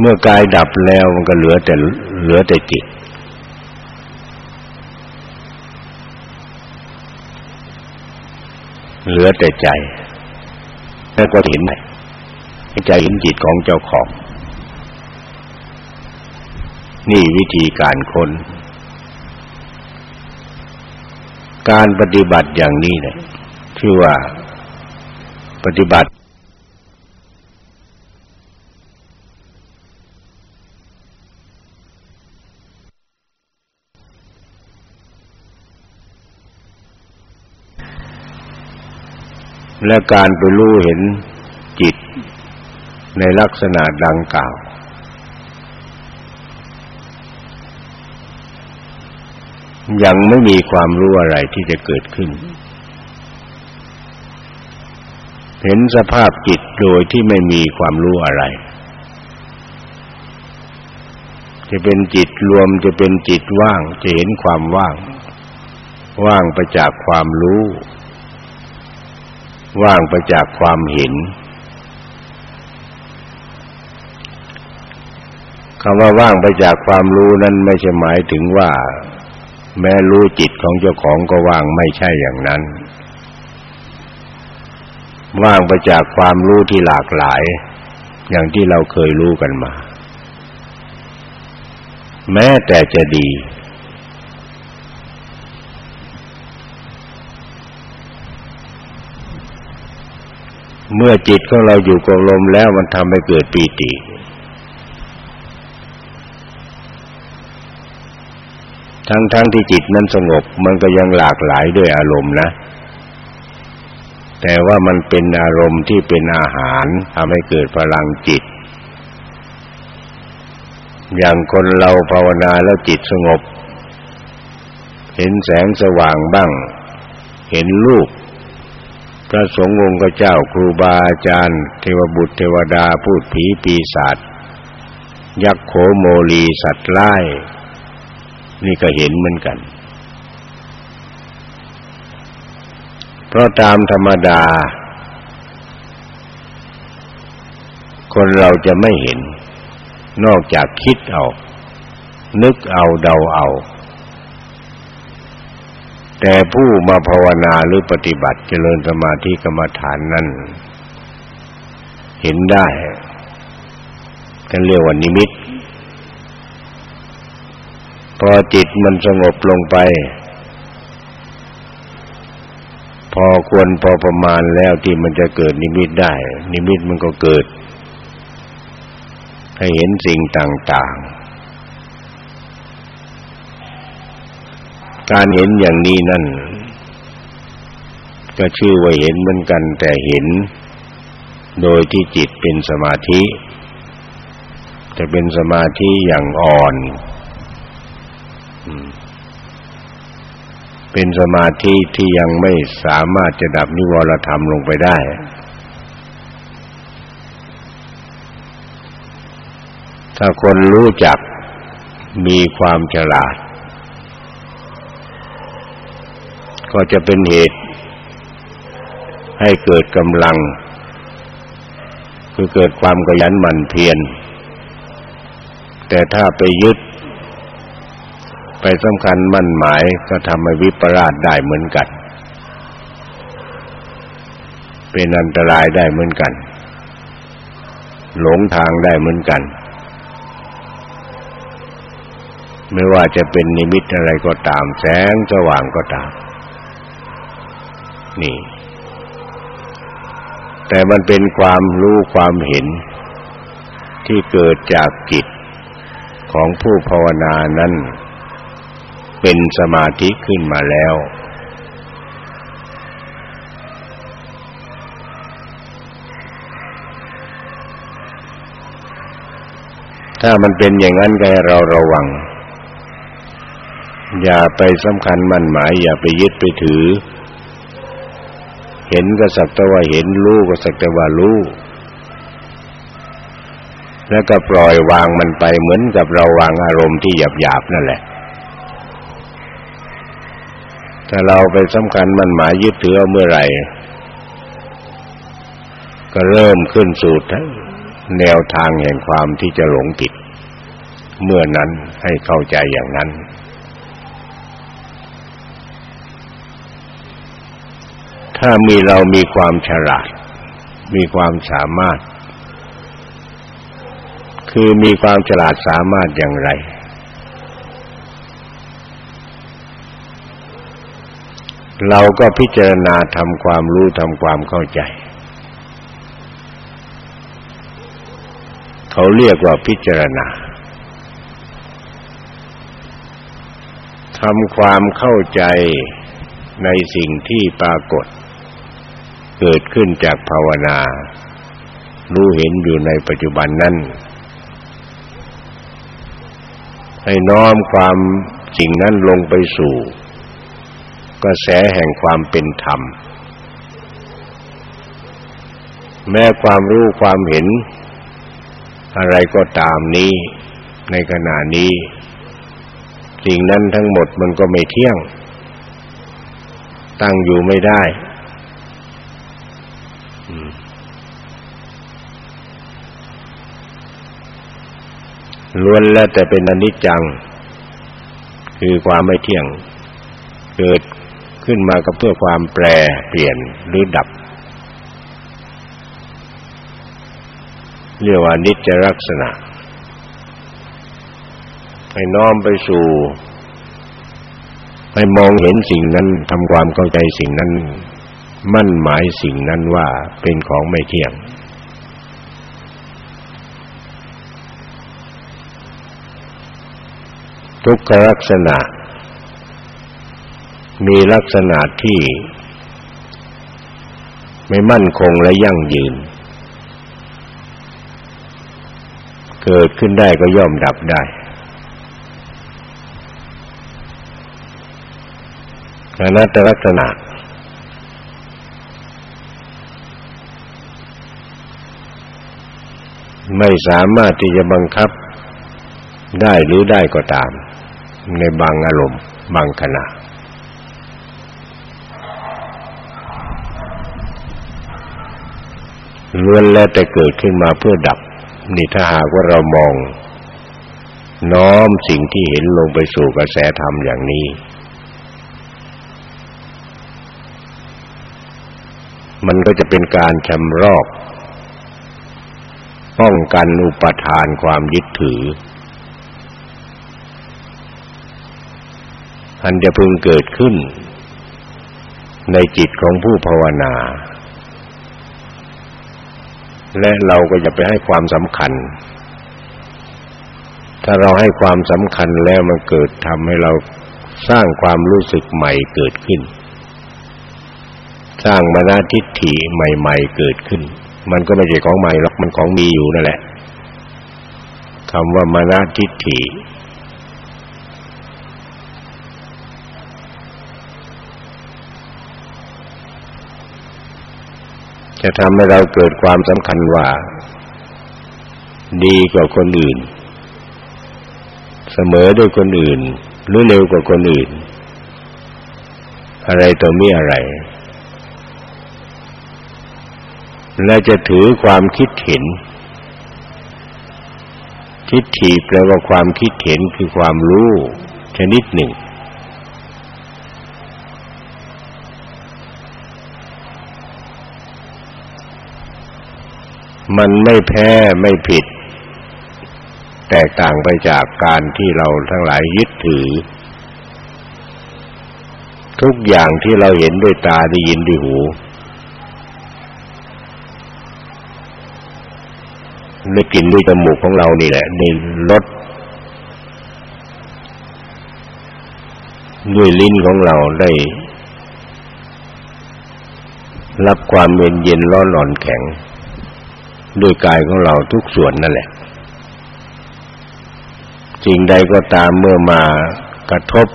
Speaker 1: เมื่อกายดับแล้วมันก็เหลือแต่เหลือแต่จิต เหลือแต่ใจแล้วก็เห็นไหมใจเห็นจิตของเจ้าของ นี่วิธีการคนการปฏิบัติอย่างนี้เนี่ยชื่อว่าปฏิบัติ และการไปรู้เห็นจิตในลักษณะดังกล่าว ยังไม่มีความรู้อะไรที่จะเกิดขึ้น เห็นสภาพจิตโดยที่ไม่มีความรู้อะไร จะเป็นจิตรวมจะเป็นจิตว่าง จะเห็นความว่าง ว่างไปจากความรู้ ว่างไปจากความเห็นคำว่าว่างไปจากความรู้นั้นไม่ใช่หมายถึงว่า แม้รู้จิตของเจ้าของก็ว่างไม่ใช่อย่างนั้น ว่างไปจากความรู้ที่หลากหลาย อย่างที่เราเคยรู้กันมา แม้แต่จะดี เมื่อจิตของเราอยู่กับลมแล้วมันทำให้เกิดปีติ ทั้งๆทที่จิตนั้นสงบมันก็ยังหลากหลายด้วยอารมณ์นะ แต่ว่ามันเป็นอารมณ์ที่เป็นอาหารทำให้เกิดพลังจิต อย่างคนเราภาวนาแล้วจิตสงบ เห็นแสงสว่างบ้าง เห็นรูป พระสงฆ์องค์เจ้าครูบาอาจารย์ เทวบุตรเทวดาพูดผีปีศาจยักษ์โขโมลีสัตว์ไล่นี่ก็เห็นเหมือนกัน เพราะตามธรรมดา คนเราจะไม่เห็น นอกจากคิดเอา นึกเอาเดาเอา แต่ผู้มาภาวนาหรือปฏิบัติเจริญสมาธิกรรมฐานนั้นเห็นได้กันเรียกว่านิมิต พอจิตมันสงบลงไป พอควรพอประมาณแล้วที่มันจะเกิดนิมิตได้ นิมิตมันก็เกิด ให้เห็นสิ่งต่าง ๆ การเห็นอย่างนี้นั่น ก็ชื่อว่าเห็นเหมือนกันแต่เห็น โดยที่จิตเป็นสมาธิ จะเป็นสมาธิอย่างอ่อนเป็นสมาธิที่ยังไม่สามารถจะดับนิวรธรรมลงไปได้ ถ้าคนรู้จักมีความฉลาด ก็จะเป็นเหตุ ให้เกิดกำลัง คือเกิดความขยันหมั่นเพียรแต่ถ้าไปยึด ไปสำคัญมั่นหมายก็ทำให้วิปลาสได้เหมือนกัน เป็นอันตรายได้เหมือนกัน หลงทางได้เหมือนกัน ไม่ว่าจะเป็นนิมิตอะไรก็ตามแสงสว่างก็ตาม นี่ แต่มันเป็นความรู้ความเห็นที่เกิดจากจิตของผู้ภาวนานั้น เป็นสมาธิขึ้นมาแล้ว ถ้ามันเป็นอย่างนั้นก็ให้เราระวัง อย่าไปสำคัญมั่นหมาย อย่าไปยึดไปถือ เห็นก็สักแต่ว่าเห็นรู้ก็สักแต่ว่ารู้แล้วก็ปล่อยวางมันไปเหมือนกับเราวางอารมณ์ที่หยาบๆนั่นแหละ ถ้าเราไปสำคัญมันหมายยึดถือเอาเมื่อไหร่ ก็เริ่มขึ้นสู่แนวทางแห่งความที่จะหลงผิด เมื่อนั้นให้เข้าใจอย่างนั้น ถ้ามีเรามีความฉลาด มีความสามารถ คือมีความฉลาดสามารถอย่างไร เราก็พิจารณาทำความรู้ทำความเข้าใจ เขาเรียกว่าพิจารณาทำความเข้าใจในสิ่งที่ปรากฏ เกิดขึ้นจากภาวนา รู้เห็นอยู่ในปัจจุบันนั้น ให้น้อมความสิ่งนั้นลงไปสู่ กระแสแห่งความเป็นธรรม แม้ความรู้ความเห็น อะไรก็ตามนี้ในขณะนี้ สิ่งนั้นทั้งหมดมันก็ไม่เที่ยง ตั้งอยู่ไม่ได้ ล้วนแล้วแต่เป็นอนิจจัง คือความไม่เที่ยง เกิดขึ้นมาก็เพื่อความแปรเปลี่ยนหรือดับ เรียกว่านิจจลักษณะ ให้น้อมไปสู่ให้มองเห็นสิ่งนั้นทำความเข้าใจสิ่งนั้น มั่นหมายสิ่งนั้นว่าเป็นของไม่เที่ยง ทุกขลักษณะ มีลักษณะที่ ไม่มั่นคงและยั่งยืน เกิดขึ้นได้ก็ย่อมดับได้อนัตตลักษณะ ไม่สามารถที่จะบังคับได้หรือได้ก็ตาม ในบางอารมณ์ บางขณะ ล้วนแล้วแต่เกิดขึ้นมาเพื่อดับ นี่ถ้าหากว่าเรามอง น้อมสิ่งที่เห็นลงไปสู่กระแสธรรมอย่างนี้ มันก็จะเป็นการชำรอกป้องกันอุปทานความยึดถือ อันจะพึงเกิดขึ้น ในจิตของผู้ภาวนา และเราก็อย่าไปให้ความสำคัญ ถ้าเราให้ความสำคัญแล้วมันเกิดทำให้เราสร้างความรู้สึกใหม่เกิดขึ้น สร้างมานาทิฏฐิใหม่ ๆ เกิดขึ้น มันก็ไม่ใช่ของใหม่หรอกมันของมีอยู่นั่นแหละคำว่ามานาทิฏฐิ จะทำให้เราเกิดความสำคัญว่า ดีกว่าคนอื่น เสมอด้วยคนอื่น หรือเร็วกว่าคนอื่น อะไรต่อมีอะไร และจะถือความคิดเห็น ทิฏฐิแปลว่าความคิดเห็นคือความรู้ชนิดหนึ่ง มันไม่แพ้ไม่ผิด แตกต่างไปจากการที่เราทั้งหลายยึดถือ ทุกอย่างที่เราเห็นด้วยตาได้ยินด้วยหู ได้กลิ่นด้วยจมูกของเรานี่แหละในรสด้วยลิ้นของเราได้ รับความเย็นเย็นร้อนร้อนแข็ง ด้วยกายของเราทุกส่วนนั่นแหละสิ่งใดก็ตามเมื่อมากระทบ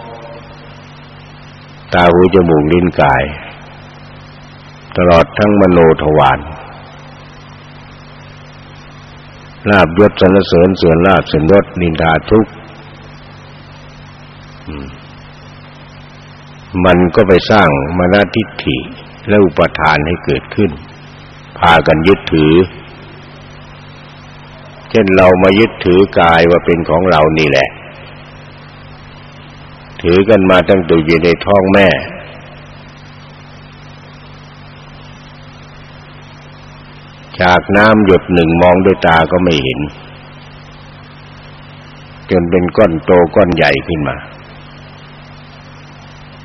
Speaker 1: ตาหูจมูกลิ้นกาย ตลอดทั้งมโนทวารลาบยศสรรเสริญเสื่อลาบเสื่อรสนินทาทุกมันก็ไปสร้างมรณทิฏฐิและอุปทานให้เกิดขึ้น พากันยึดถือ เช่นเรามายึดถือกายว่าเป็นของเรานี่แหละ ถือกันมาตั้งแต่อยู่ในท้องแม่ จากน้ำหยดหนึ่งมองด้วยตาก็ไม่เห็น จนเป็นก้อนโตก้อนใหญ่ขึ้นมา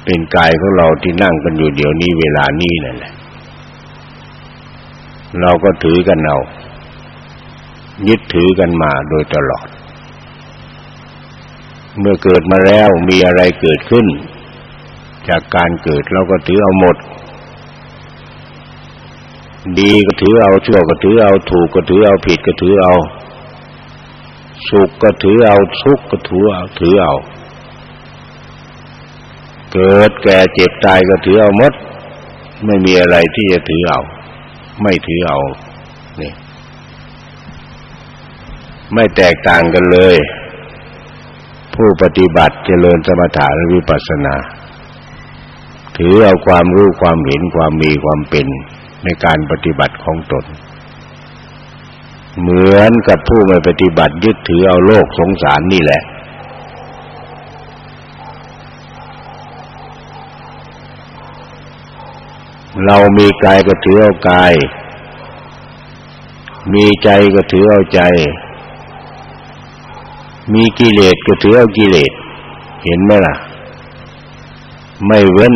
Speaker 1: เป็นกายของเราที่นั่งกันอยู่เดี๋ยวนี้เวลานี้นั่นแหละ เราก็ถือกันเอา ยึดถือกันมาโดยตลอด เมื่อเกิดมาแล้วมีอะไรเกิดขึ้น จากการเกิดเราก็ถือเอาหมด ดีก็ถือเอาชั่วก็ถือเอาถูกก็ถือเอาผิดก็ถือเอา สุขก็ถือเอาทุกข์ก็ถือเอาถือเอา เกิดแก่เจ็บตายก็ถือเอาหมด ไม่มีอะไรที่จะถือเอา ไม่ถือเอานี่ ไม่แตกต่างกันเลย ผู้ปฏิบัติเจริญสมถะและวิปัสสนา ถือเอาความรู้ความเห็นความมีความเป็นในการปฏิบัติของตน เหมือนกับผู้ไม่ปฏิบัติยึดถือเอาโลกสงสารนี่แหละ เรามีกายก็ถือเอากาย มีใจก็ถือเอาใจ มีกิเลสก็ถือเอากิเลส เห็นไหมล่ะ ไม่เว้น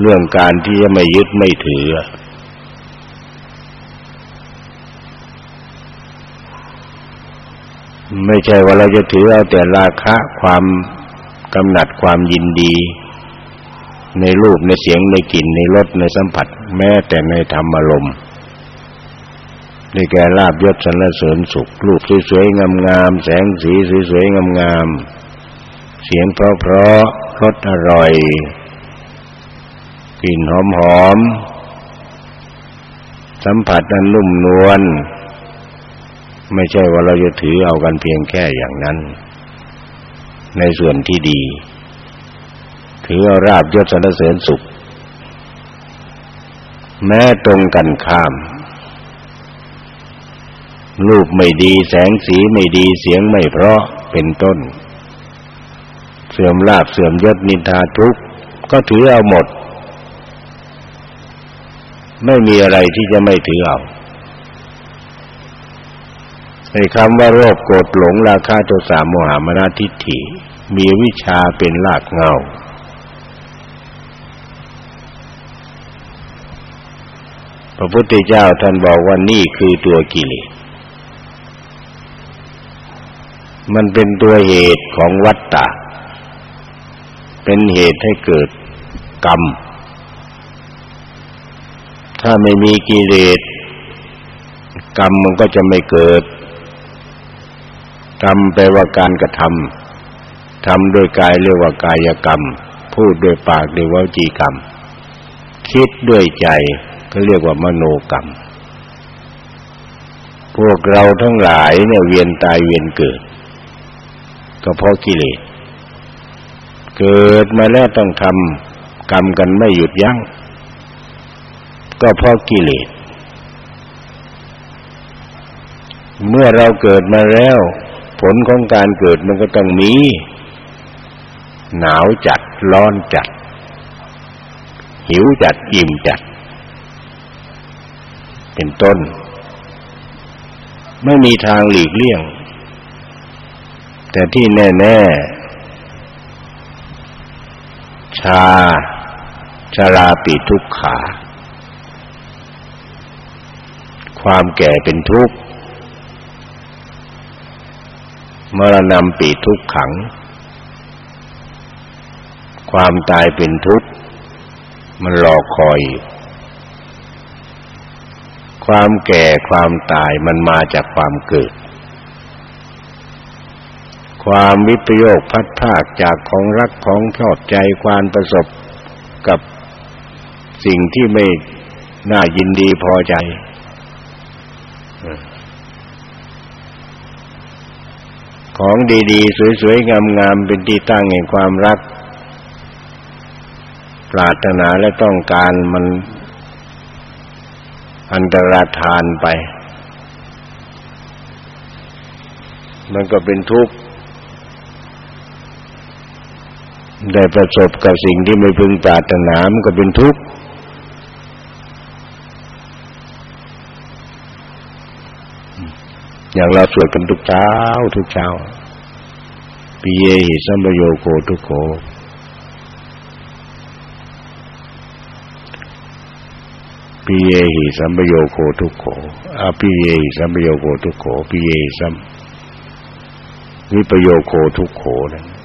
Speaker 1: เรื่องการที่จะไม่ยึดไม่ถือ ไม่ใช่ว่าเราจะถือเอาแต่ราคะความกำหนัดความยินดี ในรูปในเสียงในกลิ่นในรสในสัมผัส แม้แต่ในธรรมอารมณ์ ได้แก่ลาบยศสรรเสริญสุขรูปสวยๆงามๆแสงสีสวยๆงามๆเสียงเพราะๆรสอร่อยกลิ่นหอมๆสัมผัสนั้นนุ่มนวลไม่ใช่ว่าเราจะถือเอากันเพียงแค่อย่างนั้น ในส่วนที่ดี ถือเอาราบยศสรรเสริญสุข แม้ตรงกันข้าม รูปไม่ดี แสงสีไม่ดีเสียงไม่เพราะเป็นต้น เสื่อมลาบเสื่อมยศนินทาทุกข์ก็ถือเอาหมด ไม่มีอะไรที่จะไม่ถือเอาในคำว่าโรคโกรธหลงราคาโทสะโมหามนาทิฏฐิ มีวิชาเป็นรากเงาพระพุทธเจ้าท่านบอกว่านี่คือตัวกิเลส มันเป็นตัวเหตุของวัฏฏะเป็นเหตุให้เกิดกรรม ถ้าไม่มีกิเลสกรรมมันก็จะไม่เกิด กรรมแปลว่าการกระทำทำด้วยกายเรียกว่ากายกรรม พูดด้วยปากเรียกว่าจีกรรม คิดด้วยใจก็เรียกว่ามโนกรรม พวกเราทั้งหลายเนี่ยเวียนตายเวียนเกิด ก็เพราะกิเลสเกิดมาแล้วต้องทำกรรมกันไม่หยุดยั้งก็เพราะกิเลสเมื่อเราเกิดมาแล้ว ผลของการเกิดมันก็ต้องมี หนาวจัดร้อนจัด หิวจัดอิ่มจัด เป็นต้น ไม่มีทางหลีกเลี่ยง แต่ที่แน่ๆ ชาชาราปีทุกขา ความแก่เป็นทุกข์มรณะปีทุกขัง ความตายเป็นทุกข์ มันรอคอย ความแก่ความตายมันมาจากความเกิด ความวิปโยคพัดภาคจากของรักของชอบใจความประสบกับสิ่งที่ไม่น่ายินดีพอใจ ของดีๆ สวยๆ งามๆ เป็นที่ตั้งแห่งความรัก ปรารถนาและต้องการมันอันตรธานไป มันก็เป็นทุกข์ ได้ประสบกับสิ่งที่ไม่พึงปรารถนามันก็เป็นทุกข์อย่างเราสวดกันทุกเช้าทุกเช้าปิเยหิสัมโยโคทุกโขปิเยหิสัมโยโคทุกโขอปิเยหิสัมโยโคทุกโขปิเยหิสัมวิปโยโคทุกโขนั้น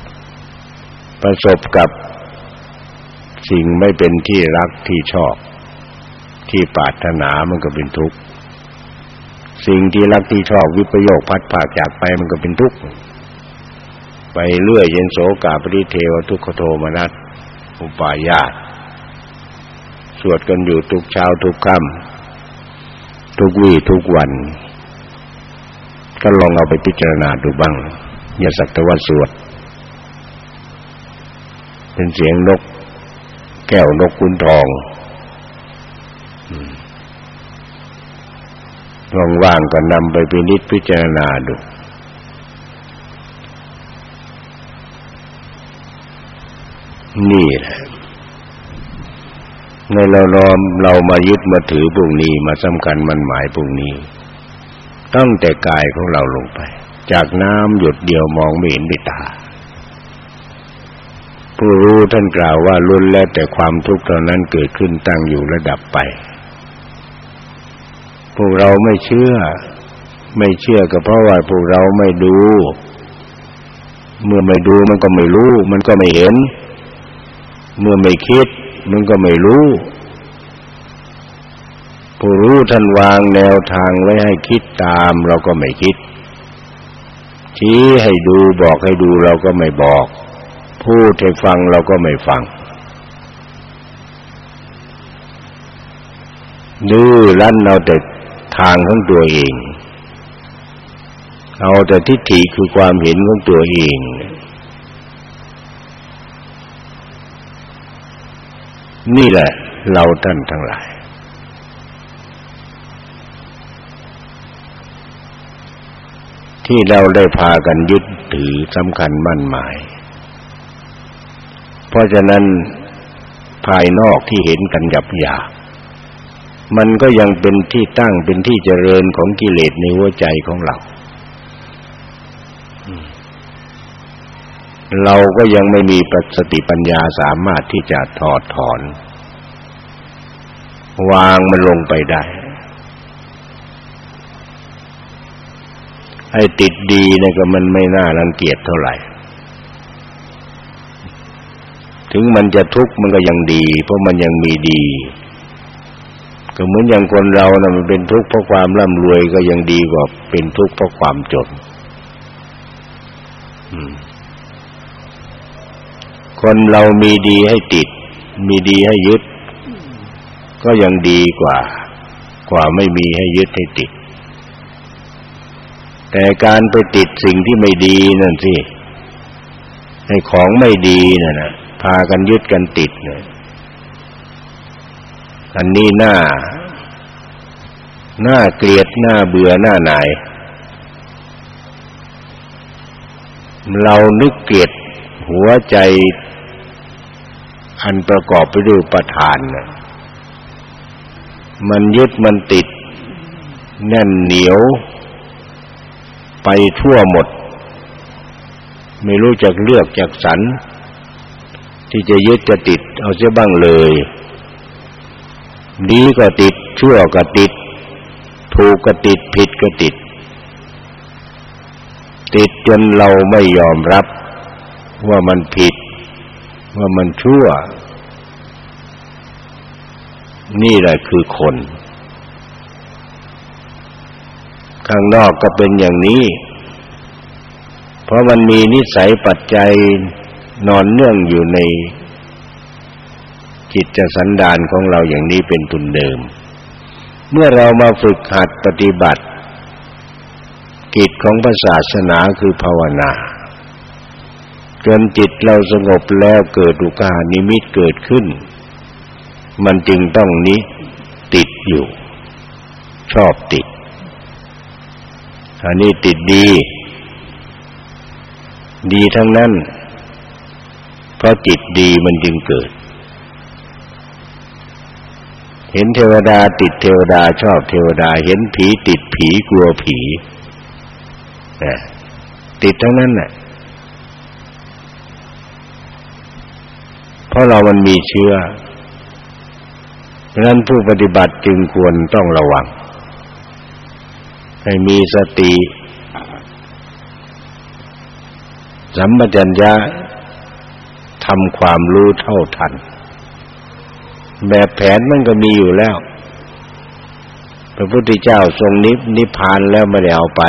Speaker 1: ประสบกับสิ่งไม่เป็นที่รักที่ชอบ ที่ปรารถนามันก็เป็นทุกข์ สิ่งที่รักที่ชอบวิปโยคพัดผ่าจากไปมันก็เป็นทุกข์ ไปเรื่อยเย็นโสกาปริเทวทุกขโทมนัสอุปายาตสวดกันอยู่ทุกเช้าทุกค่ำทุกวี่ทุกวัน ก็ลองเอาไปพิจารณาดูบ้าง อย่าสักแต่ว่าสวด เป็นเสียงนก แก้วนกคุณทองว่างๆก็นำไปพินิจพิจารณาดู นี่แหละในเรารอมเรามายึดมาถือพวกนี้มาสำคัญมันหมายพวกนี้ ตั้งแต่กายของเราลงไป จากน้ำหยดเดียวมองไม่เห็นด้วยตา ผู้รู้ท่านกล่าวว่าล้นแล้วแต่ความทุกข์ตอนนั้นเกิดขึ้นตั้งอยู่ระดับไป พวกเราไม่เชื่อ ไม่เชื่อก็เพราะว่าพวกเราไม่ดู เมื่อไม่ดูมันก็ไม่รู้ มันก็ไม่เห็น เมื่อไม่คิด มันก็ไม่รู้ ผู้รู้ท่านวางแนวทางไว้ให้คิดตาม เราก็ไม่คิดชี้ให้ดูบอกให้ดูเราก็ไม่บอก พูดให้ฟังเราก็ไม่ฟังดื้อรั้นเอาแต่ทางของตัวเอง เอาแต่ทิฏฐิคือความเห็นของตัวเอง นี่แหละเราท่านทั้งหลาย ที่เราได้พากันยึดถือสำคัญมั่นหมาย เพราะฉะนั้นภายนอกที่เห็นกันหยับหยามันก็ยังเป็นที่ตั้งเป็นที่เจริญของกิเลสในหัวใจของเรา เราก็ยังไม่มีสติปัญญาสามารถที่จะถอดถอน วางมันลงไปได้ ไอ้ติดดีเนี่ยก็มันไม่น่ารังเกียจเท่าไหร่ ถึงมันจะทุกข์มันก็ยังดี เพราะมันยังมีดี ก็เหมือนอย่างคนเรานะ่ะมันเป็นทุกข์เพราะความร่ำรวยก็ยังดีกว่าเป็นทุกข์เพราะความจนคนเรามีดีให้ติด มีดีให้ยึด ก็ยังดีกว่า กว่าไม่มีให้ยึดให้ติด แต่การไปติดสิ่งที่ไม่ดีนั่นสิให้ของไม่ดีนั่นนะ พากันยึดกันติดเนี่ยอันนี้หน้าหน้าเกลียดหน้าเบื่อหน้าหน่าย เรานึกเกลียดหัวใจ อันประกอบไปด้วยประทานนะมันยึดมันติด แน่นเหนียว ไปทั่วหมด ไม่รู้จักเลือกจากสรร ที่จะยึดจะติดเอาเสียบ้างเลย ดีก็ติด ชั่วก็ติด ถูกก็ติดผิดก็ติด ติดจนเราไม่ยอมรับว่ามันผิด ว่ามันชั่ว นี่แหละคือคน ข้างนอกก็เป็นอย่างนี้ เพราะมันมีนิสัยปัจจัย นอนเนื่องอยู่ในจิตสันดานของเราอย่างนี้เป็นทุนเดิม เมื่อเรามาฝึกหัดปฏิบัติ กิจของพระศาสนาคือภาวนา จนจิตเราสงบแล้วเกิดอุกานิมิตเกิดขึ้น มันจึงต้องนิติดอยู่ ชอบติด อันนี้ติดดี ดีทั้งนั้น ราะจิตดีมันจึงเกิด เห็นเทวดาติดเทวดาชอบเทวดา เห็นผีติดผีกลัวผีติดทั้งนั้นแหละเพราะเรามันมีเชื้อดังนั้นผู้ปฏิบัติจึงควรต้องระวัง ให้มีสติสัมปชัญญะ ทำความรู้เท่าทัน แบบแผนมันก็มีอยู่แล้ว พระพุทธเจ้าทรงนิพนิพพานแล้วไม่ได้เอาไป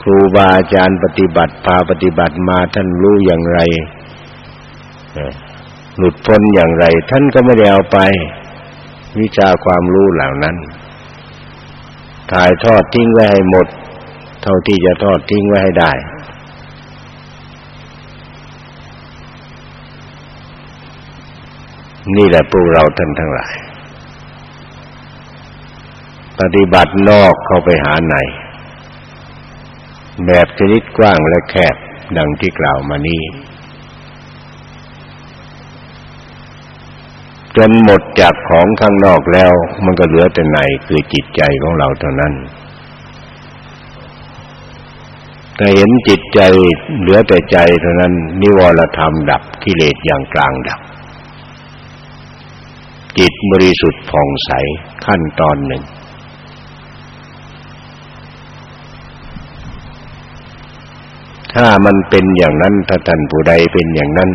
Speaker 1: ครูบาอาจารย์ปฏิบัติพาปฏิบัติมาท่านรู้อย่างไรหลุดพ้นอย่างไร ท่านก็ไม่ได้เอาไป วิชาความรู้เหล่านั้น ถ่ายทอดทิ้งไว้ให้หมด เท่าที่จะทอดทิ้งไว้ให้ได้ นี่แหละพวกเราท่านทั้งหลาย ปฏิบัตินอกเข้าไปหาในแบบชนิดกว้างและแคบดังที่กล่าวมานี้จนหมดจากของข้างนอกแล้ว มันก็เหลือแต่ในคือจิตใจของเราเท่านั้นแต่เห็นจิตใจเหลือแต่ใจเท่านั้น นิวรธรรมดับกิเลสอย่างกลางดับ จิตบริสุทธิ์ผ่องใสขั้นตอนหนึ่ง ถ้ามันเป็นอย่างนั้นถ้าท่านผู้ใดเป็นอย่างนั้น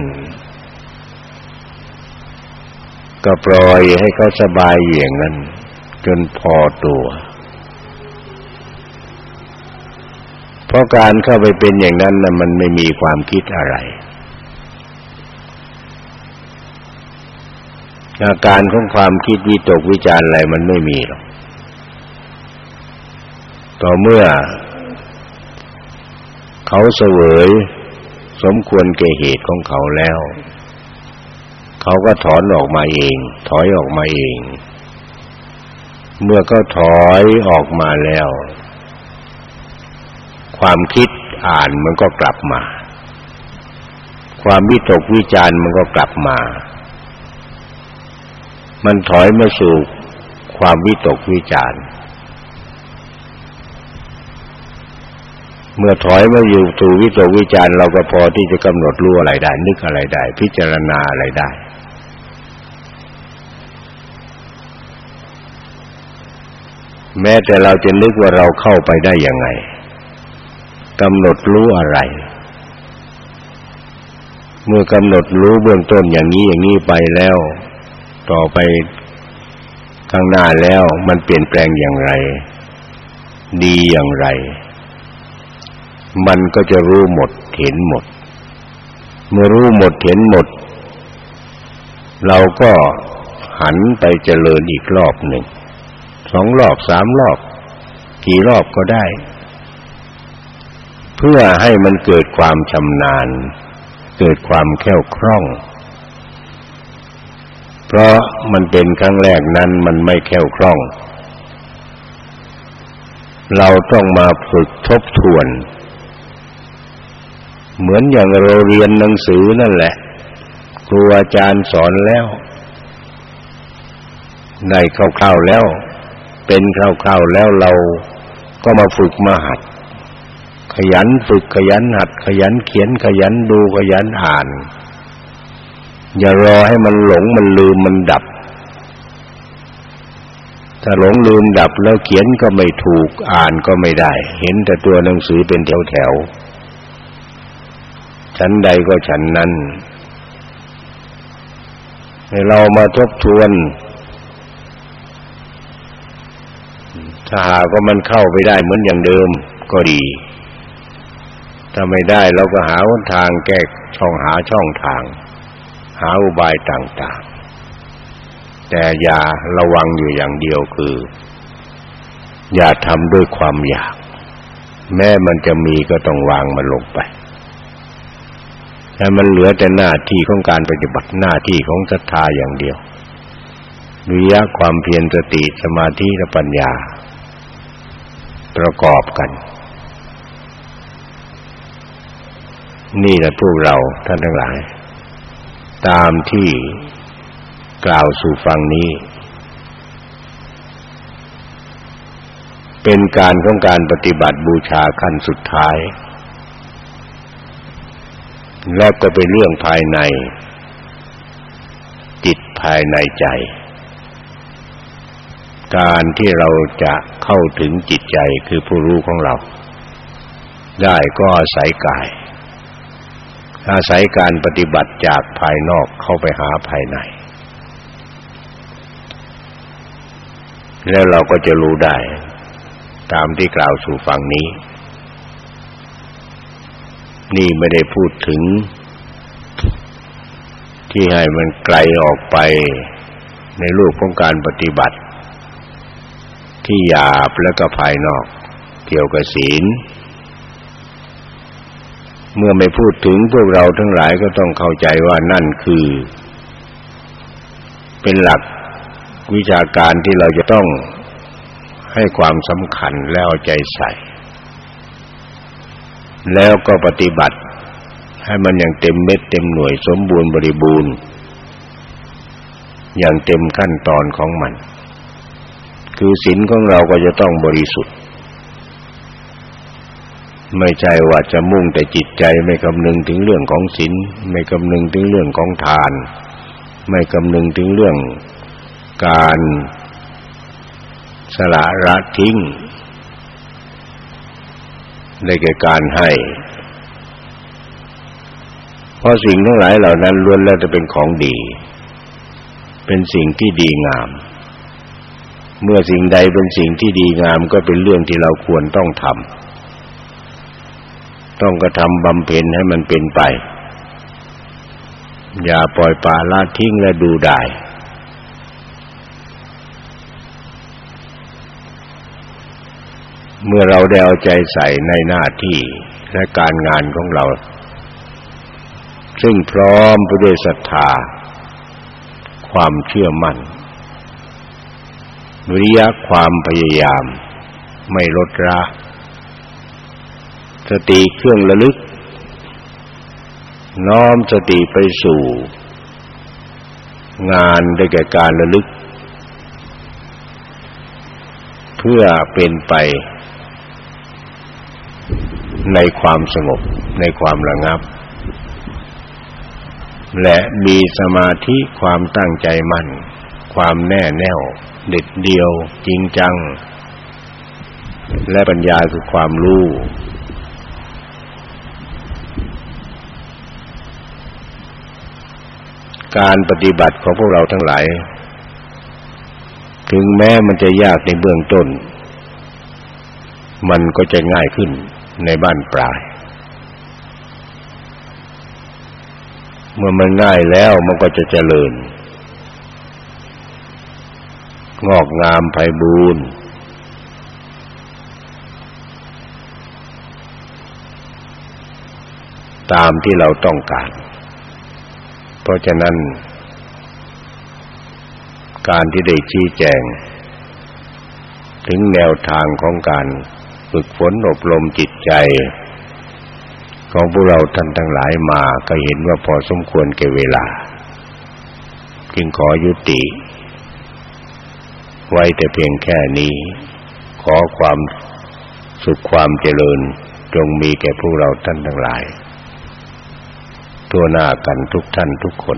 Speaker 1: ก็ปล่อยให้เขาสบายอย่างนั้น จนพอตัว เพราะการเข้าไปเป็นอย่างนั้นน่ะมันไม่มีความคิดอะไร อาการของความคิดวิตกวิจารอะไรมันไม่มีหรอกต่อเมื่อ เขาเสวยสมควรแก่เหตุของเขาแล้ว เขาก็ถอนออกมาเอง ถอยออกมาเอง เมื่อก็ถอยออกมาแล้ว ความคิดอ่านมันก็กลับมา ความวิตกวิจารมันก็กลับมา มันถอยมาสู่ความวิตกวิจารเมื่อถอยมาอยู่สู่วิตกวิจารเราก็พอที่จะกำหนดรู้อะไรได้ นึกอะไรได้ พิจารณาอะไรได้ แม้แต่เราจะนึกว่าเราเข้าไปได้ยังไงกำหนดรู้อะไร เมื่อกำหนดรู้เบื้องต้นอย่างนี้อย่างนี้ไปแล้ว ต่อไปข้างหน้าแล้วมันเปลี่ยนแปลงอย่างไร ดีอย่างไร มันก็จะรู้หมดเห็นหมด เมื่อรู้หมดเห็นหมด เราก็หันไปเจริญอีกรอบหนึ่งสองรอบสามรอบ กี่รอบก็ได้ เพื่อให้มันเกิดความชำนาญ เกิดความแข็งคล่อง เพราะมันเป็นครั้งแรกนั้นมันไม่แข็งคล่อง เราต้องมาฝึกทบทวน เหมือนอย่างเราเรียนหนังสือนั่นแหละ ครูอาจารย์สอนแล้ว ได้คร่าวๆแล้ว เป็นคร่าวๆแล้วเราก็มาฝึกมาหัด ขยันฝึกขยันหัด ขยันเขียนขยันดูขยันอ่าน อย่ารอให้มันหลงมันลืมมันดับ ถ้าหลงลืมดับแล้วเขียนก็ไม่ถูกอ่านก็ไม่ได้ เห็นแต่ตัวหนังสือเป็นแถวๆชั้นใดก็ชั้นนั้น ให้เรามาทบทวน ถ้าหากว่ามันเข้าไปได้เหมือนอย่างเดิมก็ดี ถ้าไม่ได้เราก็หาทางแก้ช่องหาช่องทาง หาอุบายต่างๆ แต่อย่าระวังอยู่อย่างเดียวคือ อย่าทำด้วยความอยาก แม้มันจะมีก็ต้องวางมันลงไปแต่มันเหลือแต่หน้าที่ของการปฏิบัติหน้าที่ของศรัทธาอย่างเดียววิยะความเพียรสติสมาธิและปัญญา ประกอบกัน นี่แหละพวกเราท่านทั้งหลาย ตามที่กล่าวสู่ฟังนี้ เป็นการของการปฏิบัติบูชาขั้นสุดท้าย แล้วก็เป็นเรื่องภายใน จิตภายในใจ การที่เราจะเข้าถึงจิตใจคือผู้รู้ของเรา ได้ก็อาศัยกาย อาศัยการปฏิบัติจากภายนอกเข้าไปหาภายใน แล้วเราก็จะรู้ได้ ตามที่กล่าวสู่ฝั่งนี้ นี่ไม่ได้พูดถึง ที่ให้มันไกลออกไปในรูปของการปฏิบัติ ที่หยาบและก็ภายนอก เกี่ยวกับศีล เมื่อไม่พูดถึงพวกเราทั้งหลายก็ต้องเข้าใจว่านั่นคือ เป็นหลักวิชาการที่เราจะต้องให้ความสำคัญและเอาใจใส่ แล้วก็ปฏิบัติ ให้มันอย่างเต็มเม็ดเต็มหน่วยสมบูรณ์บริบูรณ์ อย่างเต็มขั้นตอนของมัน คือศีลของเราก็จะต้องบริสุทธิ์ ไม่ใช่ว่าจะมุ่งแต่จิตใจไม่คำนึงถึงเรื่องของศีลไม่คำนึงถึงเรื่องของทาน ไม่คำนึงถึงเรื่องการสละละทิ้งได้แก่การให้ เพราะสิ่งทั้งหลายเหล่านั้นล้วนแล้วจะเป็นของดี เป็นสิ่งที่ดีงาม เมื่อสิ่งใดเป็นสิ่งที่ดีงามก็เป็นเรื่องที่เราควรต้องทำ ต้องกระทำบำเพ็ญให้มันเป็นไป อย่าปล่อยปละละทิ้งและดูได้ เมื่อเราได้เอาใจใส่ในหน้าที่และการงานของเรา ซึ่งพร้อมไปด้วยศรัทธา ความเชื่อมั่นวิริยะความพยายามไม่ลดละ สติเครื่องระลึก น้อมสติไปสู่ งานได้แก่การระลึก เพื่อเป็นไป ในความสงบในความระงับ และมีสมาธิความตั้งใจมั่น ความแน่แน่วเด็ดเดียวจริงจัง และปัญญาคือความรู้ การปฏิบัติของพวกเราทั้งหลาย ถึงแม้มันจะยากในเบื้องต้น มันก็จะง่ายขึ้นในบ้านปลาย เมื่อมันง่ายแล้วมันก็จะเจริญ งอกงามไพบูรณ์ตามที่เราต้องการ เพราะฉะนั้น การที่ได้ชี้แจง ถึงแนวทางของการฝึกฝนอบรมจิตใจ ของพวกเราท่านทั้งหลายมาก็เห็นว่าพอสมควรแก่เวลา จึงขอยุติ ไว้แต่เพียงแค่นี้ ขอความสุขความเจริญจงมีแก่พวกเราท่านทั้งหลาย ทั่วหน้ากันทุกท่านทุกคน